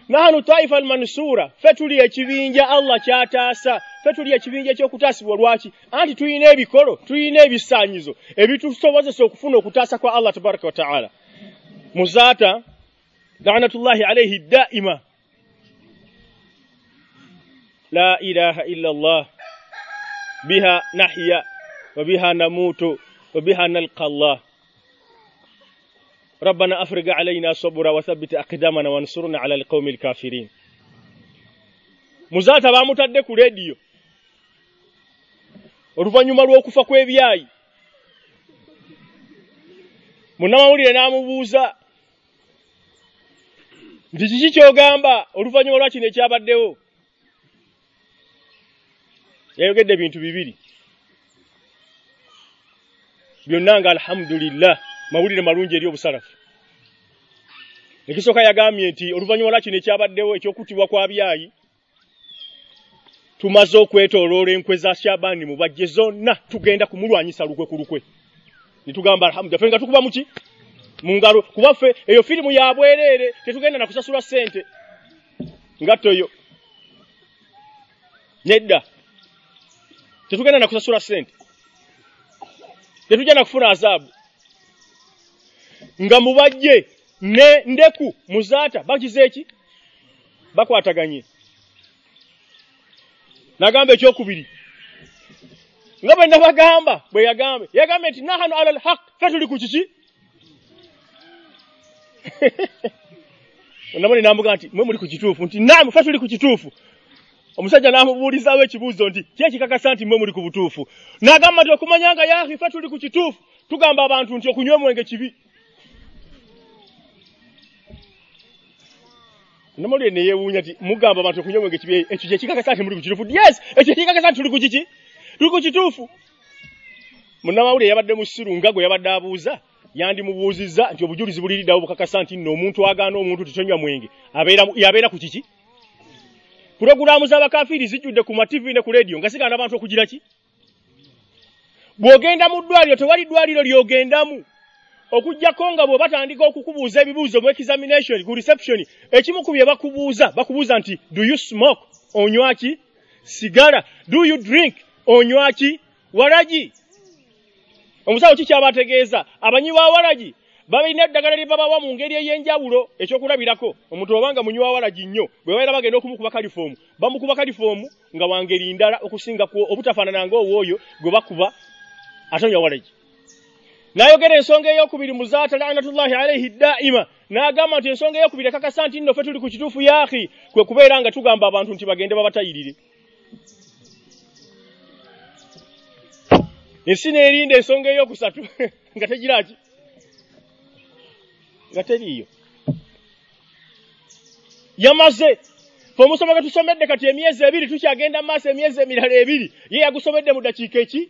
[SPEAKER 1] Nahanu taifa almansuura ffe tuli ekibinja allah kyataasa ffe tuli ekibinja ekyokutaasibwa lwaki? Anti tulina ebikolo tulina ebisaanyizo ebitusobozesa okufuna okutaasa kwa allah tabaraka wataala muzaata lanatullahi alaihi daima لا إله إلا الله بها نحيا وبها نموت وبها نلقى الله ربنا أفرج علينا صبرا وثبت أقدامنا وانصرنا على القوم الكافرين muzaata baamutadde ku leediyo oluvannyuma lw'okufa kw'ebyayi munnamawulire n'amubuuza nti kiki ky'ogamba oluvannyuma lwa kino ekyabaddewo Yayogedde ebintu bibiri. Byonna nga alhamdulillah mawulire malungi eri obusalafu. Ekisooka yagambye nti oluvannyuma lwa kino ekyabaddewo ekyokutibwa kwa byayi tumaze okwetooloola enkwe za shabani mu bajje zonna tugenda kumulwanyisa lukwe ku lukwe. Nitugamba alhamdulillah fe nga tukuba muki mu ngalo. Kuba ffe eyo firimu ya bwereere tetugenda na kusasula ssente. Ngattoyo nedda tetugenda na kusasula ssente. Tetujja na kufuna azaabu. Nga mubajje ne ndeku muzaata bakize eki bakwataganye. Nagamba ekyokubiri. Nga bwe nabagamba bwe yagambe yagambe nti nahanu ala lhaq fe tuli ku kiki? Namone nambuga nti mwe muli ku kituufu. Nti namu fe tuli ku kituufu omusajja n'amubuulizaawo ekibuuzo nti ki ekikakasa nti mmwe muli ku butuufu? N'agamba nti okumanya nga yaahi fe tuli ku kituufu. Tugamba abantu nti okunywa omwenge kibi. Namulire neyeewuunya nti mugamba abantu okunywa omwenge kibi ekyo kyekikakasa nti muli ku kituufu? Yes! Ekyo ekikakasa nti tuli ku kiki? Tuli ku kituufu. Munnamawulire yabadde mu ssiru nga gwe yabadde abuuza yandimubuuzizza nti obujulizi buliriddawo bukakasa nti nno omuntu agaana omuntu titonywa mwenge. Yabeera ku kiki pulogulaamu z'abakafiiri zijjudde ku mativi ne ku leediyo nga zigaana abantu okugira ki? Bw'ogenda mu ddwaliro tewali ddwaliro ly'ogendamu. Okugjako nga bwe batandika okukubuuza ebibuuzo mu examination ku reception ekimu ku bye bakubuuza bakubuuza nti do you smoke? Onywaki sigala? Do you drink? Onywaki walagi omusawo kikyabategeeza abanywi ba walagi balina eddagala lye babawa mu ngeri ey'enjawulo ekyokulabirako. Omuntu obanga munywi wa walagi nnyo bwe babeera bagenda okumukuba kalifoomu bamukuba kalifoomu nga wangeri ndala okusinga ku obutafaanana ngaowooyo gwe bakuba atonywa walagi n'ayogera ensonga ey'okubiri muzaata lanatullahi alaihi daima n'agamba nti ensonga ey'okubiri ekakasa nti nno ffe tuli ku kituufu yaakhi kwe kubeera nga tugamba abantu nti bagende babatayirire. Ensi n'erinda ensonga ey'okusatu nga tegiraki nga teriiyo yamaze. Fe omusomo gwe tusomedde kati emyezi ebiri tukyagenda mu maaso emyezi emirala ebiri ye yagusomedde mu dakiika eki?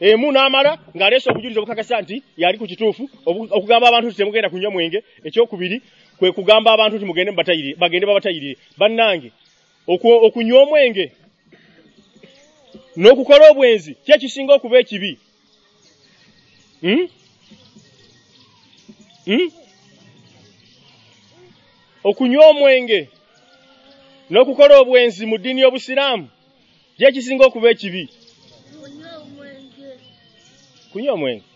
[SPEAKER 1] Emu n'amala ng'aleese obujulizi obukakasa nti yali ku kituufu okugamba abantu nti temugenda kunywa mwenge. Ekyokubiri kwe kugamba abantu nti mugende bagende babatayirire bannange okunywa omwenge n'okukola obwenzi kyekisinga okuba ekibi? Hmm? hmm? Okunywa omwenge n'okukola obwenzi mu ddiini y'obusiraamu gyekisinga okuba ekibi. Kunywa omwenge.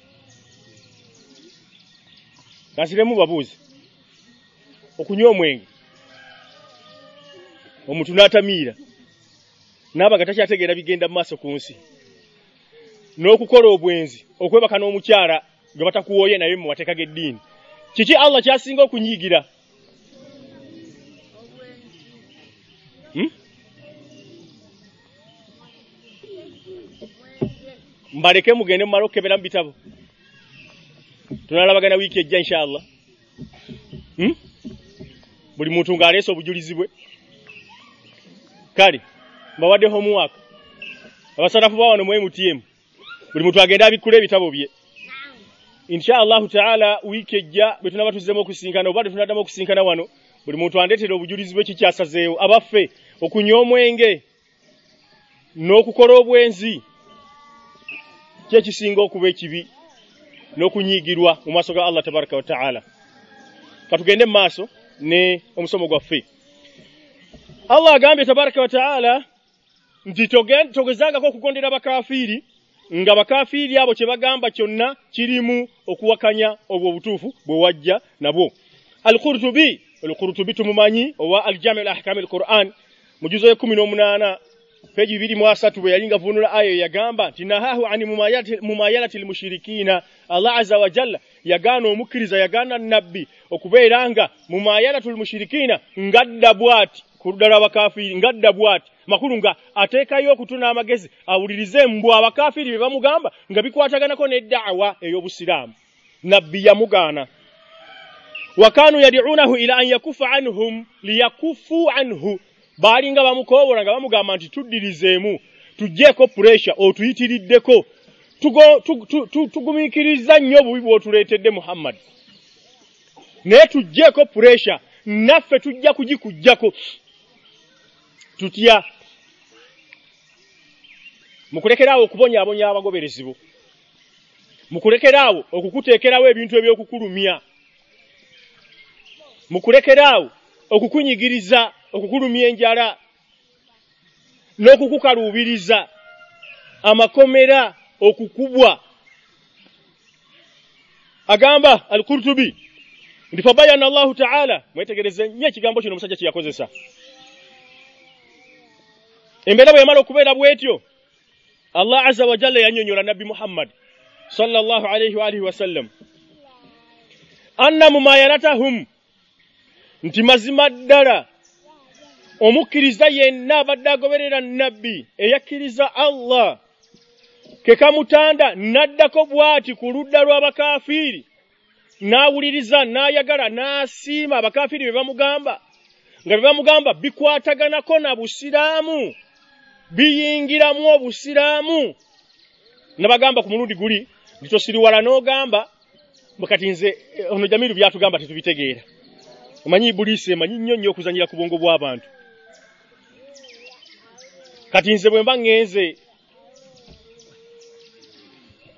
[SPEAKER 1] Kasiremu babuuzi okunywa omwenge. Omuntu n'atamiira n'abaga takyategeera bigenda mu maaso ku nsi. N'okukola obwenzi okwebaka n'omukyala gwe batakuwooye naye mu mateeka g'eddiini. Kiki allah kyasinga okunyiigira mbaleke mugende mumale okukebera mu bitabo. Tunalabagana wiiki ejja inshallah. Hmm? buli muntu ng'aleese obujulizi bwe. Kale mbawadde homework abasanafu ba wano mu mtm buli muntu agenda abikkula ebitabo bye. Inshallahu taala wiiki ejja bwe tunaba tuzzemu okusinkana oba tetunaddamu okusinkana wano buli muntu andeetera obujulizi bwe kikyasazeewo abaffe okunywa omwenge n'okukola obwenzi kyekisinga okuba ekibi n'okunyiigirwa mu maaso ga allah tabaraka wa taala. Katugende mu maaso ne omusomo gwaffe. Allah agambye tabaraka wa taala nti togezangako okugondera bakafiiri nga bakafiiri abo kye bagamba kyonna kirimu okuwakanya obwo obutuufu bwe wajja nabwo. Alqurtubi alqurtubi tumumanyi owa aljami al ahkami alquran mu juzo ekumi n'omunaana peji bibiri mu asatu bwe yali nga vunula ayo yagamba nti nahahu ani mumayalati lmushirikina allah aza wajalla yagaana omukkiriza yagaana nabbi okubeera nga mumayalatu lmushirikina ngadda bwati ku ludda lw'abakafiiri ngadda bwati. Makulu nga ateekayo okutuna amagezi awulirize mbw abakafiiri bye bamugamba nga bikwataganako n'eddawa ey'obusiraamu. Nabbi yamugaana wakanu yadiunahu ila an yakufa anhum liyakufu anhu. Baalinga bamukoobola nga bamugamba nti tuddirizeemu tugjeeko puresha otuyitiriddeko. Tugumiikiriza nnyo obubi bw'otuleetedde muhammadi naye tugjeeko puresha naffe tujja kugikugjako. Tutya? Mukulekeraawo okubonyaabonya abagoberezi mukulekeraawo okukuteekerawo ebintu ebyokukulumya mukulekeraawo okukunyigiriza okukulumya enjala n'okukukaluubiriza amakomera okukubwa. Agamba alkurtubi nti fabayana allahu taala mwetegereze nnyo ekigambo kino omusajja kyeyakozesa embeera bwe yamala okubeera bw'etyo allah aza wajalla yanyonyola nabbi muhammad sallallahu alaihi waalihi wasallam anna mumayanatahum nti mazima ddala. Omukkiriza yenna abadde agoberera nabbi eyakkiriza allah. Ke kamutanda n'addako bw'ati ku ludda lw'abakafiiri n'awuliriza n'ayagala n'asiima. Abakafiiri be bamugamba nga be bamugamba bikwataganako na busiraamu biyingiramu obusiraamu. Nabagamba ku mulundi guli litosiriwala n'ogamba kati nze ono jamiru byatugamba tetubitegeera omanyi ibuliisi emanyi nnyo nnyo okuzanyira ku bwongo bw'abantu kati nze bwe mba ŋŋenze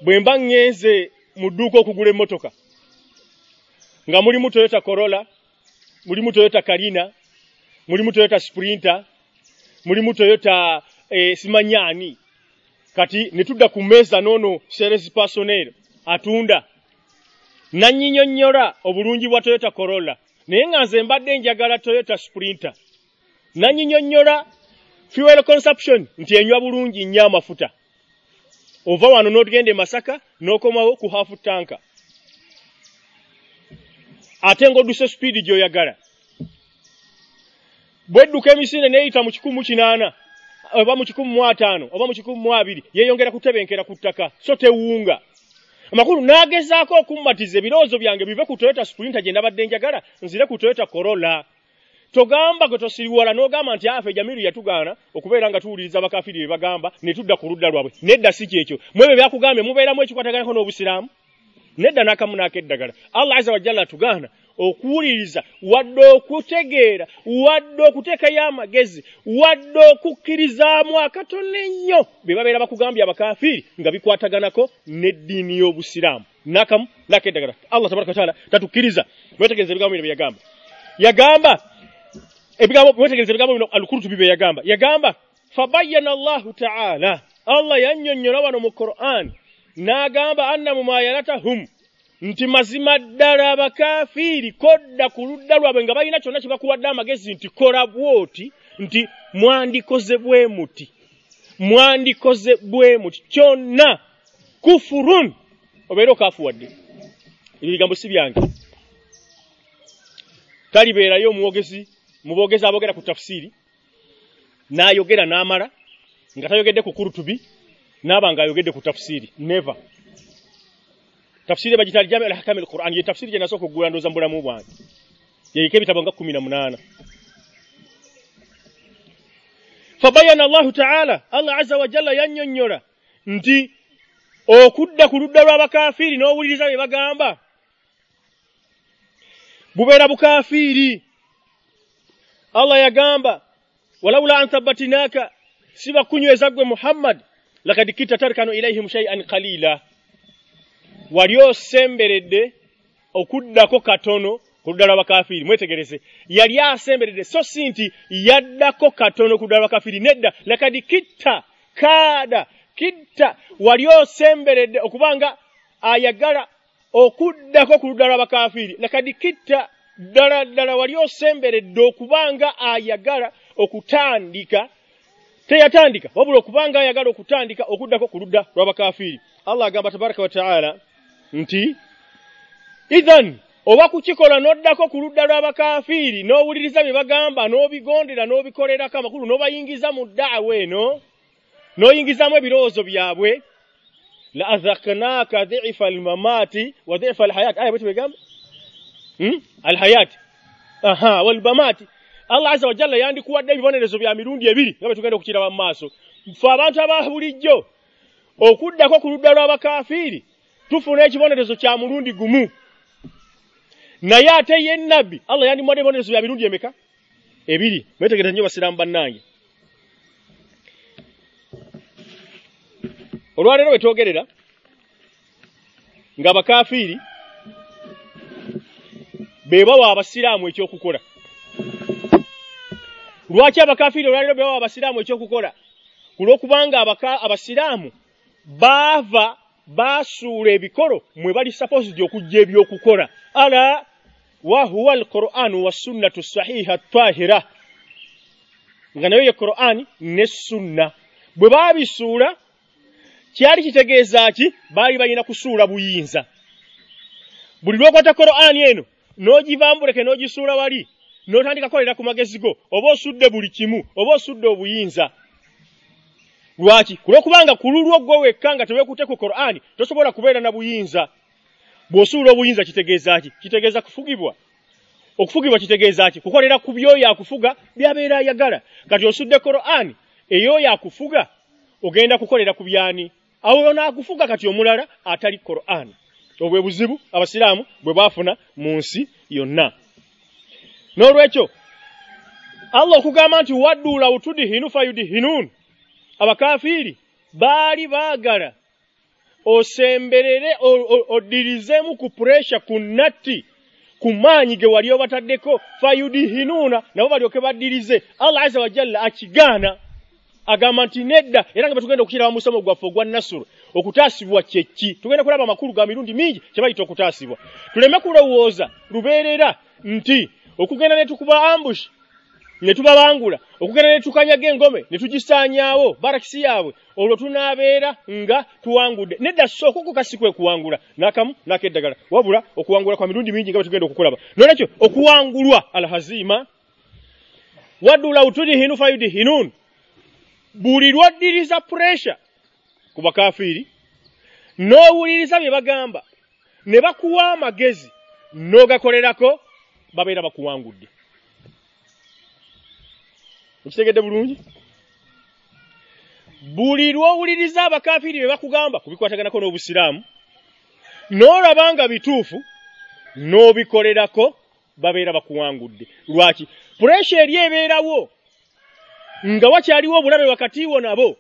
[SPEAKER 1] bwe mba ŋŋenze mu dduuka okugula emmotoka nga mulimu toyota corolla mulimu toyota kalina mulimu toyota sprinter mulimu toyota eh, simanyaani. Kati ne tudda ku mmeeza n'ono seres personnel atunda. Nanyinyonnyola obulungi bwa toyota corolla naye nga nze mbadde njagala toyota sprinter. Nanyinyonnyola fuel consumption nti enywa bulungi nnyo amafuta. Ova wano n'ogenda e masaka n'okomawo ku hafu tanka ate ng'odduse supiidi gy'oyagala. Bwedduka emisinde neeyita mu kikumu kinaana oba mu kikumu mu ataano oba mu kikumu mu abiri yeeyongera kutebenkera ku ttaka so tewunga amakulu n'agezaako okummatiza ebirowoozo byange bive ku toyota sprinta gye ndabadde njagala nzire ku toyota corolla. Togamba gwe tosiriwala n'ogamba nti afe jamiru yatugaana okubeera nga tuwuliriza abakafiri bye bagamba ne tudda ku ludda lwabwe. Nedda si kyekyo. Mu ebyo byakugambye mubeeramu ekikwataganako n'obusiraamu? Nedda n'akamu n'akeddagala. Allah aza wajjalla atugaana okuwuliriza wadde okutegeera wadde okuteekayo amagezi wadde okukkirizaamu akatono ennyo bye babeera bakugambye abakafiri nga bikwataganako n'eddiini y'obusiraamu. Nakamu nakeddagala. Allah tabaraka wataala tatukkiriza. Mwetegereza ebigambo bino bye yagamba. Yagamba ebigambo mwetegereza ebigambo bino alukurutubi bye yagamba. Yagamba fabayana allahu taala. Allah yannyonnyola wano mu qur'an. N'agamba anna mumayalatahum nti mazima ddala abakafiiri kodda ku ludda lwabwe nga balina kyonna kye bakuwadde amagezi nti kola bwoti nti mwandikoze bwe muti mwandikoze bwe muti kyonna kufurun obeera okaafuwadde ebyo bigambo si byange. Talibeerayo omuwogezi mu boogezi aboogera ku tafusiri n'ayogera n'amala nga tayogedde ku kurutubi n'aba nga ayogedde ku tafusiri never tafsiri bagita aljami alahkam alquran ye tafsiri jena soko gula ndoza mbulamu bwange. Ye kebitabo nga 18 fabayana allah ta'ala allah azza wa jalla yannyonnyola nti okudda ku ludda lw'abakafiiri n'owuliriza bye bagamba bubeera bukafiiri allah yagamba walawula an thabbatinaka siba kunyweza gwe muhammad lakad kita tarkanu ilaihim shay'an qalila wali osemberedde okuddako katono ku ludda lw'abakafiiri mwetegereze. Yali asemberedde so si nti yaddako katono ku ludda lw'abakafiiri nedda. Lakadi kitta kaada kitta. Wali osemberedde okubanga ayagala okuddako ku ludda lw'abakafiiri lakadi kitta ddala ddala. Wali osemberedde okubanga ayagala okutandika teyatandika. Wabula okubanga ayagala okutandika okuddako ku ludda lw'abakafiiri allah agamba tabaraka wataala nti ithan oba kukikola n'oddako ku ludda lw'abakafiiri n'owuliriza bye bagamba n'obigondera n'obikolerako amakulu n'obayingiza mu ddaawa eno n'oyingizamu ebirowoozo byabwe la azaknaaka dhifa almamaati wa dhifa alhayaati aya bweti begamba hmm? alhayaati aha walmamaati. Allah aza wajalla yandikuwadde ebibonerezo bya mirundi ebiri nga bwe tugenda okukiraba mu maaso. Fe abantu aba bulijjo okuddako ku ludda lw'abakafiiri tufuna ekibonerezo kya mulundi gumu. Naye ate ye nabbi allah yandimuwadde ebibonerezo bya mirundi emeka? Ebiri. Mwetegereza nnyo basiraamu bannange. Olwaleero wetwogerera ng'abakafiiri be bawa abasiraamu ekyokukola. Lwaki abakafiiri olwaleero be bawa abasiraamu ekyokukola? Kulwokubanga abasiraamu baava baasuula ebikolo mwe bali supposed okujja ebyokukola ala wahuwa alqur'anu wassunnatu sahiha tahira nga nayo ye qur'ani ne sunna. Bwe baabisuula kyali kitegeeza ki? Baali balina kusuula buyinza. Buli lwokwata qur'ani eno n'ogivambuleke n'ogisuula wali n'otandika kolera ku magezi go oba osudde buli kimu oba osudde obuyinza lwaki? Kulwokubanga ku lulwo gwe wekka nga teweekutte ku qur'ani tosobola kubeera na buyinza. Bw'osuula obuyinza kitegeeza ki? Kitegeeza kufugibwa. Okufugibwa kitegeeza ki? Kukolera ku byoyo akufuga byabeera ayagala. Kati osudde qur'ani ey'oyo akufuga ogenda kukolera ku byani? Awo naakufuga kati omulala atali qur'ani obwe buzibu abasiraamu bwe baafuna mu nsi yonna. N'olwekyo allah okugamba nti wadduula utudihinu fayudihinuun abakafiiri baali baagala osemberere oddirizemu ku puresha ku natti ku maanyi ge wali obataddeko. Fayudihinuuna nabo balyoke baddirize. Allah aza wajalla akigaana agamba nti nedda era nga betugenda okukiraba musomo gwaffe ogwa nasuru okutaasibwa kyeki tugenda kulaba amakulu ga mirundi mingi kye bayita okutaasibwa. Tuleme kulowooza lubeerera nti okugenda ne tukuba ambush ne tubabangula okugenda ne tukanyaga engome ne tugisaanyaawo barakisi yaabwe. Olwo tunaabeera nga tuwangudde. Nedda sookoko kasikwe kuwangula n'akamu n'akeddagala. Wabula okuwangula kwa mirundi mingi nga bwe tugenda okukulaba nolwekyo okuwangulwa alhaziima waddula utudihinu fayudihinuun buli lwoddiriza puresha ku bakafiiri n'owuliriza bye bagamba ne bakuwa amagezi n'ogakolerako babeera bakuwangudde okitegedde bulungi? Buli lwowuliriza abakafiiri bye bakugamba kubikwataganako n'obusiraamu n'olaba nga bituufu n'obikolerako babeera bakuwangudde. Lwaki? Puresha eri ebeerawo nga wakyaliwo obulabe wakati wo nabo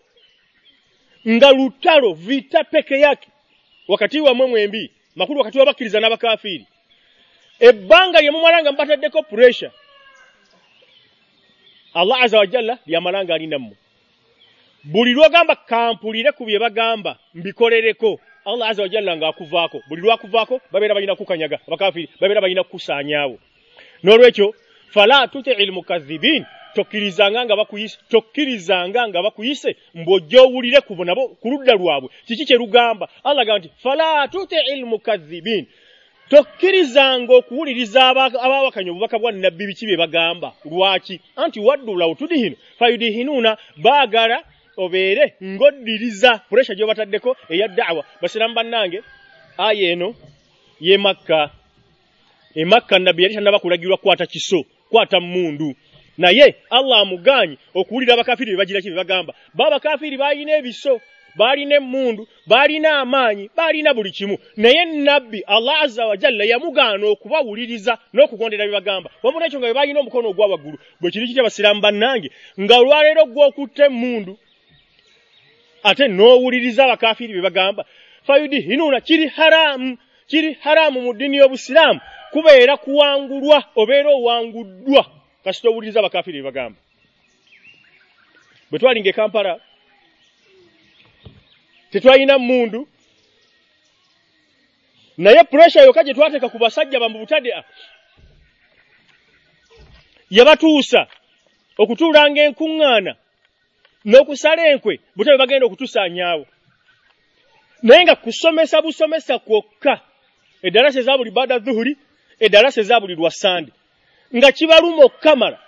[SPEAKER 1] nga lutalo vita peke yake wakati wamwe mwembi makulu wakati wabakkiriza n'abakafiiri. Ebbanga lye mumala nga mubataddeko puresha allah aza wajalla lyamala nga ali nammwe. Buli lwogamba kampulire ku bye bagamba mbikolereko allah aza wajalla ng'akuvaako. Buli lwakuvaako babeera balina kukanyaga. Abakafiiri babeera balina kukusaanyaawo. N'olwekyo fala tuti lmukadhibin tokkirizanga nga bakuyise tokkirizanga nga bakuyise mbw'ojja owulire ku nabo ku ludda lwabwe. Kiki kye lugamba? Allah gamba nti fala tuti lmukadhibin tokkirizanga okuwuliriza abawakanya obubaka bwa nabbi biki bye bagamba? Lwaki? Anti waddula utudihinu fayudihinuuna baagala obeere ng'oddiriza. Puresha gy'obataddeko eya daawa. Basiramu bannange aya eno ye makka. E makka nabbi yali tannaba kulagirwa kukwata kiso kwata mundu naye allah amuganye okuwulira abakafiri bebagira ki bebagamba ba abakafiri balina ebiso balina emundu balina amaanyi balina buli kimu. Naye nabbi allah azza wajalla yamugaana okubawuliriza n'okugondera bebagamba wamuna ekyo nga bwe balina omukono ogwa waggulu bwe kiri kitya basiramu bannange? Nga olwaleero gw'okutta emundu ate n'owuliriza abakafiri bebagamba fayudihinuuna kiri haramu kiri haramu mu ddiini y'obusiraamu kubeera kuwangulwa obeera owanguddwa. Kasita owuliriza abakafiri bebagamba bwe twalinga e kampala tetwalina mundu naye puresha yokka gye twateeka ku basajja bambu butadde yabatuusa okutuulanga enkuŋŋaana n'okusala enkwe butebe bagenda okutusaanyaawo naye nga kusomesa busomesa kwokka eddalasa eza buli baada dhuhuri eddalasa eza buli lwasande nga kibaluma okukamala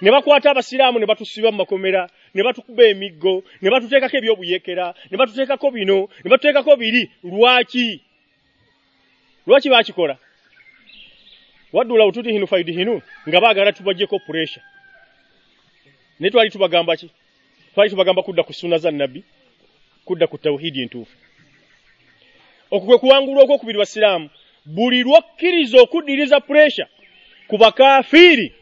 [SPEAKER 1] ne bakwata abasiraamu ne batusiba mu makomera ne batukuba emiggo ne batuteekako ebyobuyekera ne batuteekako bino ne batuteekako biri lwaki? Lwaki bakikola? Waddula utudihinu faidihinu nga baagala tubajjeko puresha naye twali tubagamba ki? Twali tubagamba kudda ku suna za nabbi kudda ku tawhidi entuufu. Okwo kwe kuwangulwa okwokubiri basiraamu buli lwokkiriza okuddiriza puresha ku bakafiiri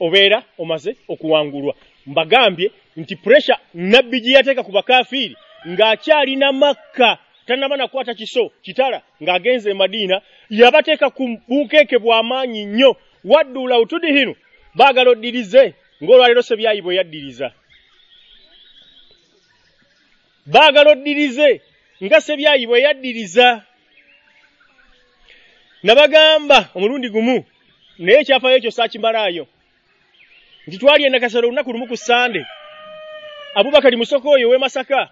[SPEAKER 1] obeera omaze okuwangulwa mbagambye nti puresha nabbi gye yateeka ku bakafiiri ng'akyalina makka tannaba nakwata kiso kitala ng'agenze e madiina yabateeka ku bunkeeke bw'amaanyi nnyo. Waddula utudihinu baagala oddirize ng'olwaleero sebyayi bwe yaddiriza. Baagala oddirize nga sebyayi bwe yaddiriza. Nabagamba omulundi gumu naye ekyafaayo ekyo saakimalaayo nti twali enakasalo olunaku lumu ku sande. Abubakari musoko oyo w'e masaka.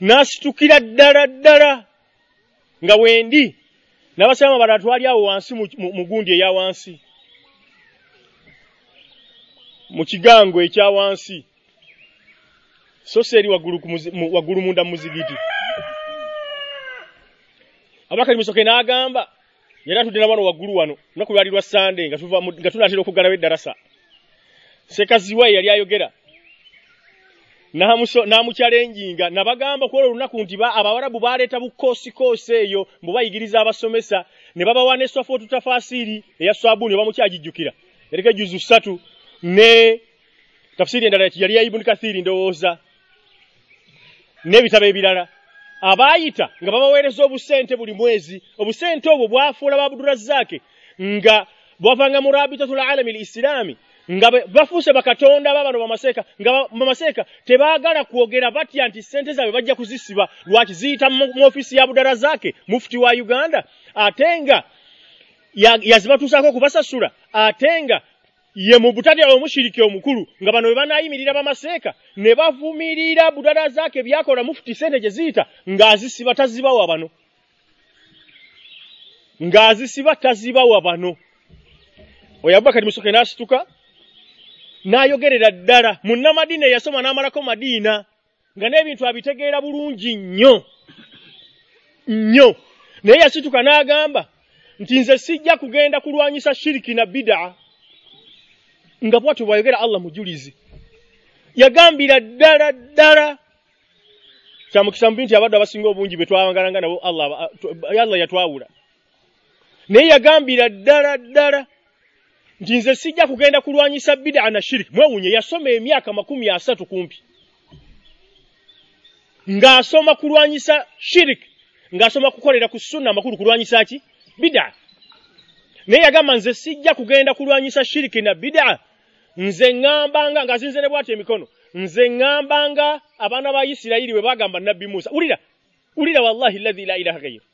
[SPEAKER 1] N'asitukira ddala ddala nga wendi n'abasiraamu abalala twali awo wansi mu gundi eya wansi. Mu kigango ekya wansi. So seeri waggulu munda mu muzigiti. Abubakari musoke n'agamba yali atudde na wano waggulu wano lunaku lwali lwa sande nga tunaatera okuggalawo eddalasa sekaziwa ye yali ayogera n'amukyalenjinga nabagamba ku olwo olunaku nti abawarabu baleeta bukoosikoose eyo mbu bayigiriza abasomesa ne babawa ne swafu otutafaasiiri eya swabuni oba mukyagijjukira eriko ejuzu ssatu ne tafsiiri endala yali ya ibuni kathiri ndowooza n'ebitabo ebirala abaayita nga babaweereza obusente buli mwezi obusente obwo bwafuula ba abudurazaake nga bwavanga mu rabitatul alami lisiraami nga bafuuse bakatonda babano bamaseeka nga bamaseeka tebaagala kwogera batya nti sente zaabwe bajja kuzisiba lwaki ziyita mu ofiisi ya budarazaake mufuti wa uganda? Ate nga yazibatuusaako okubasasula ate nga ye mu butale omushiriki omukulu nga bano bwe banayimirira bamaseeka ne bavumirira budala zaake byakola mufuti sente gye ziyita ng'azisiba tazibawa bano. Ng'azisiba tazibawa bano. Oyo abubakari musoke n'asituka n'ayogerera ddala munnamadiina eyasoma n'amalako madiina nga n'ebintu abitegeera bulungi nnyo nnyo. Naye yasituka n'agamba nti nze sijja kugenda kulwanyisa shiriki na bidaa nga bwatyo bwayogera allah mujulizi. Yagambira ddala ddala. Kyamukisa mubi nti abadde abasinga obungi be twawangalanga nabo allah yatwawula. Naye yagambira ddala ddala. Nti nze sijja kugenda kulwanyisa bidaa na shiriki mwewunye yasoma emyaka makumi asatu kumpi. Ng'asoma kulwanyisa shiriki ng'asoma kukolera ku sunna amakulu kulwanyisa ki? Bidaa naye yagamba nze sijja kugenda kulwanyisa shiriki na bidaa nze ŋŋambanga ng'azinze ne bwati emikono. Nze ŋŋambanga abaana ba isirayiri bwe bagamba nabbi musa. Wulira. Wulira wallahi llahi la ilaha gairu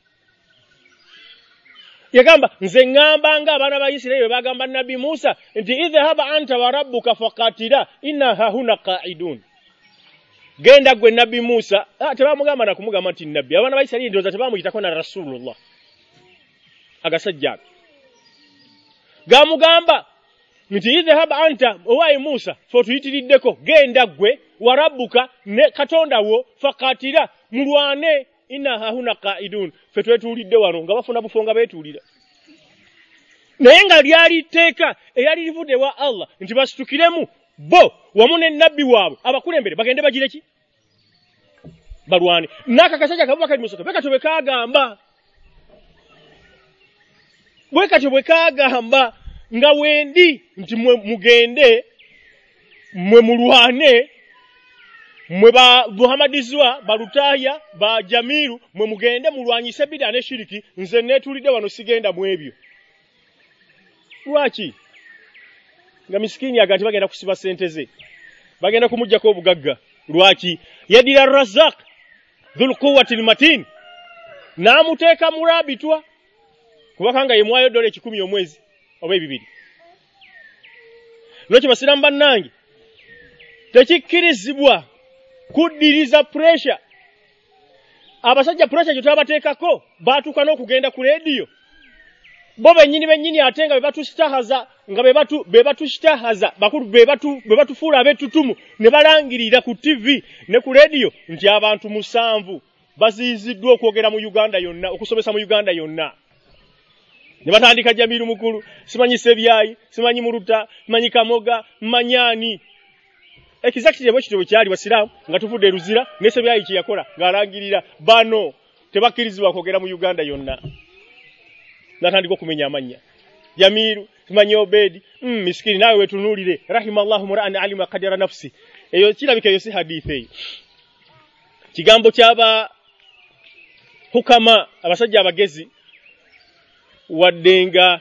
[SPEAKER 1] yagamba nze ŋŋambanga abaana ba isirayiri bwe bagamba nabbi musa nti idhhaba anta wa rabbuka fakatira inna hahuna qaidun. Genda gwe nabbi musa. Ah, tebamugamba nakumugamba nti nabbi abaana ba isirayiri ndowooza tebamuyitako na rasulullah. Agasajja gamugamba nti idhhab anta owaayi musa fe otuyitiriddeko genda gwe warabbuka ne katonda wo fakatira mulwane inna hahuna qaidun. Fe twetuulidde wano nga bafuna bufo nga beetuulira. Naye nga lyali tteeka eryali livudde wa allah nti basitukiremu bo wamu ne nabbi waabwe abakulembere bagende bagire ki? Balwane. N'aka kasajja kabubakari musoke bwe katyo bwe kaagamba bwe katyo bwe kaagamba nga wendi nti mwe mugende mwe mulwane mwe ba buhamadizwa balutaya ba jamiru mwe mugende mulwanyise bida ne shiriki nze neetulidde wano sigenda mu ebyo. Lwaki? Nga misikini aga nti bagenda kusiba sente ze. Bagenda kumuggyako obugagga. Lwaki? Yadira razak dhulquwati lmatin n'amuteeka mulabitwa kubakanga yemwayo dola ekikumi omwezi oba ebibiri. Lwekyo basiramu bannange? Tekikkirizibwa kuddiriza puresha abasajja puresha gye twabateekako baatuuka n'okugenda ku leediyo bo bennyini bennyini ate nga be batusitahaza nga be batusitahaza bakulu be batufuula ab'ettutumu ne balangirira ku tivi ne ku leediyo nti abantu musanvu. Baziyiziddwa okwogera mu uganda yonna okusomesa mu uganda yonna ne batandika jamiru mukulu. Simanyi sebyayi simanyi muruta simanyi kamoga manyani ekizakiti bwe kityo kyali basiramu nga tuvudde ruzira ne sebyayi kiyakola ng'alangirira bano tebakkirizibwa kwogera mu uganda yonna. Natandika okumenya amannya. Jamiru simanyi obedi mm, miskini naawe wetunuulire. Rahimallahu muraan alima kadira nafsi. Eyo kirabika eyo si hadithi eyo. Kigambo kyaba hukama abasajja abagezi wadde nga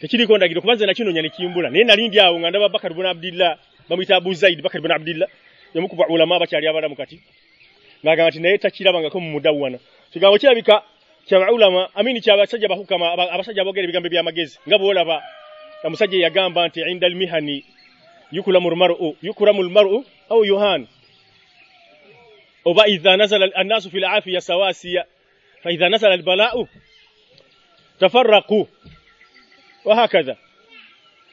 [SPEAKER 1] tekiriko ndagiro kuba nze nakinonya nekimbula naye nalindi awo nga ndaba bakari bun abdillah bamuyita abu zaidi bakari bun abdillah yamu ku baulama abakyali abalamu kati. Ng'agamba nti naye takirabangako mu mudawwana. Kigambo kirabika kya baulama amini kyabasajja bahukama abasajja aboogera ebigambo ebyamagezi nga bwolaba omusajja yagamba nti inda almihani yukulamu lmaru yukulamu lmaru au yohan oba idha nazala annaasu fi lafiya sawasiya faidha nazala albalau تفرقوا وهكذا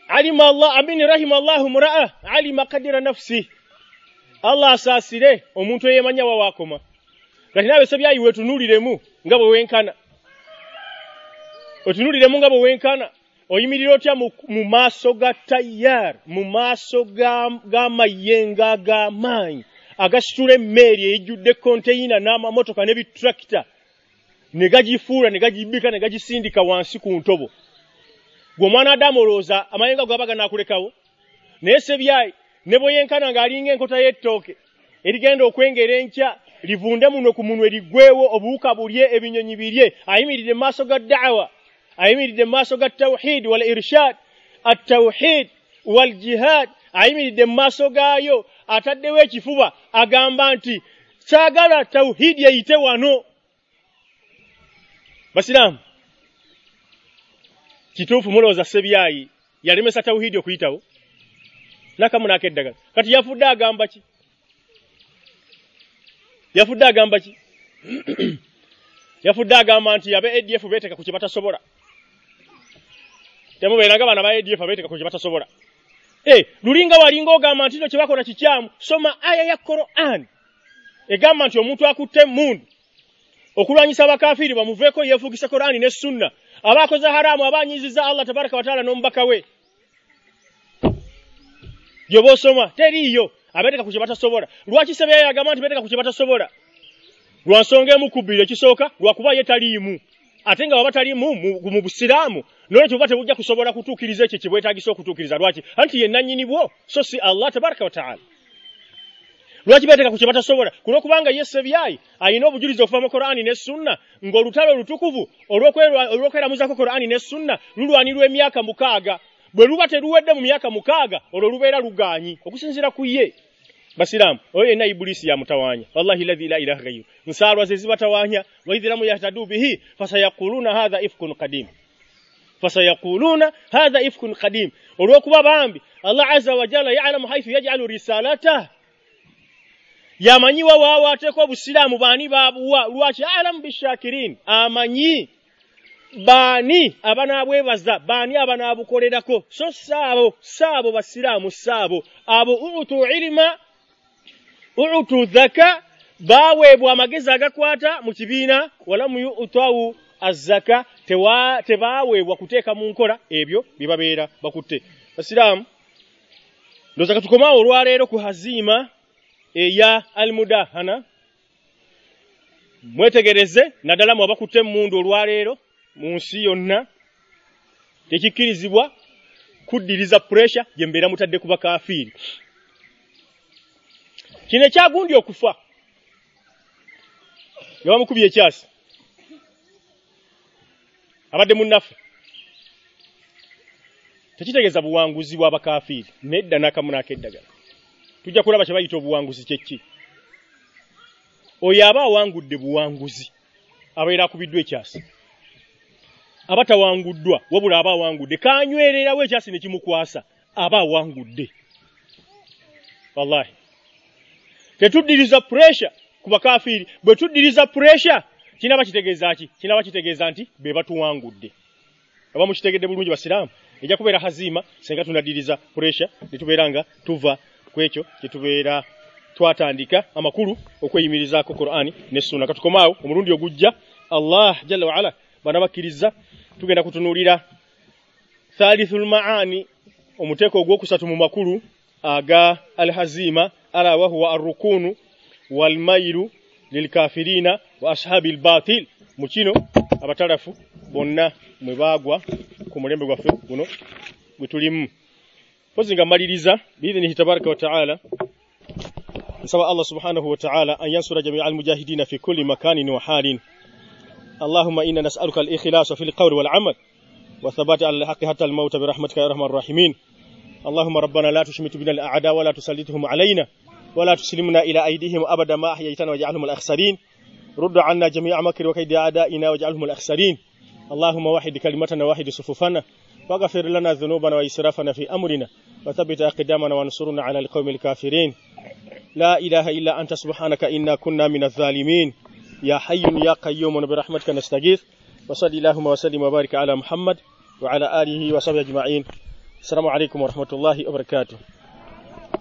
[SPEAKER 1] علم الله أمين رحم الله مرأة علم قدر نفسه الله asasire omuntu eyemanya wawakoma kati naawe sebyayi wetunuuliremu nga bwe wenkana otunuuliremu nga bwe wenkana oyimirira otya mu maaso ga tayar mu maaso g'amayengo ag'amaanyi agasitula emmeeri eyijjudde konteyina n'amamotoka n'ebitulakita ne gagifuula ne gagibbika ne gagisindika wansi ku ntobo. Gwe omwana adamu olowooza amayenga gaba ganaakulekawo naye sebyayi ne bwe yenkana ng'alinga enkota y'ettooke erigenda okwengera enkya livunde muno ku munwe liggwewo obuwuka bulye ebinyonyi birye ayimiridde mu maaso ga daawa ayimiridde mu maaso ga tawhid wal irshad attawhid wal jihad ayimiridde mu maaso gaayo ataddewo ekifuba agamba nti kyagala tawhidi eyite wano basiraamu kituufu mulowooza sebyayi yalemesa tawhidi okuyitawo? Nakamu nakeddagala kati yafudde agamba ki? Yafudde agamba ki? Yafudde agamba nti abe ADF beeteka ku kye batasobola. Temubeeranga baana ba ADF beeteka ku kye batasobola. Eh lulinga walinga ogamba nti kino kye bakola kikyamu soma aya ya Qur'an. Egamba nti omuntu akutte mundu okulwanyisa abakafiri bamuveeko yeefugisa Qur'ani ne Sunna. Abakoze haramu abanyiziza Allah tabaraka wa taala n'omubaka we. Gyoba osoma teriiyo. Abeeteka ku kye batasobola. Lwaki sebeya yagamba nti beeteka ku kye batasobola? Lwa nsonga emu ku bbiri ekisooka lwakuba ye taliimu. Ate nga baba taliimu mu- mu busiraamu. Nolwekyo buba tebujja kusobola kutuukiriza ekyo kye bwetagisa okutuukiriza. Lwaki? Anti ye nannyini bwo so si allah tabaraka wa taala lwaki bateka ku kye batasobola? Kulwokubanga ye sebyayi alina obujulizi okuva mu korani ne sunna ng'olutalo olutukuvu olw'okweramuzako korani ne sunna lulwanirwa emyaka mukaaga. Bwe luba teruwedde mu myaka mukaaga olwo lubeera lugaanyi. Okusinziira ku ye basiramu oyo yenna ibulisi yamutawanya. Wallahi ladhi la ilaha gayru nsaalwa ze zibatawanya. Waidhiramu yahtadu bihi fasayaquluna hadha ifkun qadim. Fasayaquluna hadha ifkun qadim. Olw'okuba bambi allah azza wa jalla yalamu haithu yajalu risalata yamanyiwa waawaateko obusiraamu baani babuwa lwaki? Alamu bishakirin. Amanyi baani abanaabwebaza baani abanaabukolerako so saabo saabo basiraamu saabo. Abo utu ilima utu dhaka baweebwa amagezi agakwata mu kibiina walamu yutawu azaka tebaaweebwa kuteeka mu nkola. Ebyo bye babeera bakutte. Basiraamu ndowooza katukomaawo olwaleero ku haziima eya almudahana mwetegereze naddala mu abakutte emundu olwaleero mu nsi yonna tekikkirizibwa kuddiriza puresha gye mbeera mutadde ku bakafiiri. Kino ekyagundi okufa nga bamukubye ekyasi abadde munnaffe tekitegeeza buwanguzi bw'abakafiiri nedda n'akamu n'akeddagala tujja kulaba kye bayita obuwanguzi kyeki oyo aba awangudde buwanguzi abeera akubiddwa ekyasi. Aba tawanguddwa wabula aba awangudde. Kanywererawo ekyasi ne kimukwasa aba awangudde. Wallahi. Tetuddiriza puresha ku bakafiiri. Bwe tuddiriza puresha kinaba kitegeeza ki? Kinaba kitegeeza nti be batuwangudde. Aba mukitegedde bulungi basiraamu. Ejja kubeera haziima senga tunaddiriza puresha ne tubeera nga tuva ku ekyo kye tubeera twatandika amakulu okweyimirizaako qur'ani ne sunna. Katukomaawo omulundi ogujja allah jalla waala bana bakkiriza tugenda kutunuulira thalithu lmaani omuteeko ogwokusatu mu makulu aga alhazima ala wahuwa arrukunu walmairu lilkafirina wa ashabi lbatil mu kino abatalafu bonna mwe baagwa ku mulembe gwaffe guno gwe tulimu mpozi nga mmaliriza biidhinihi tabaraka wa taala. Nsaba allah subhanahu wa taala an yansura jamia almujahidina fi kulli makanin wa halin. اللهم إنا نسألك الإخلاص في القول والعمل والثبات على الحق حتى الموت برحمتك يا أرحم الراحمين اللهم ربنا لا تشمت بنا الأعداء ولا تسلطهم علينا ولا تسلمنا إلى أيديهم أبدا ما أحييتنا واجعلهم الأخسرين رد عنا جميع مكر وكيد أعدائنا واجعلهم الأخسرين اللهم واحد كلمتنا واحد صفوفنا واغفر لنا ذنوبنا وإسرافنا في أمرنا وثبت أقدامنا وانصرنا على القوم الكافرين. لا إله إلا أنت سبحانك إنا كنا من الظالمين. يا حي يا قيوم برحمتك نستغيث. وصل اللهم وسلم وبارك على محمد وعلى آله وصحبه أجمعين. السلام عليكم ورحمة الله وبركاته.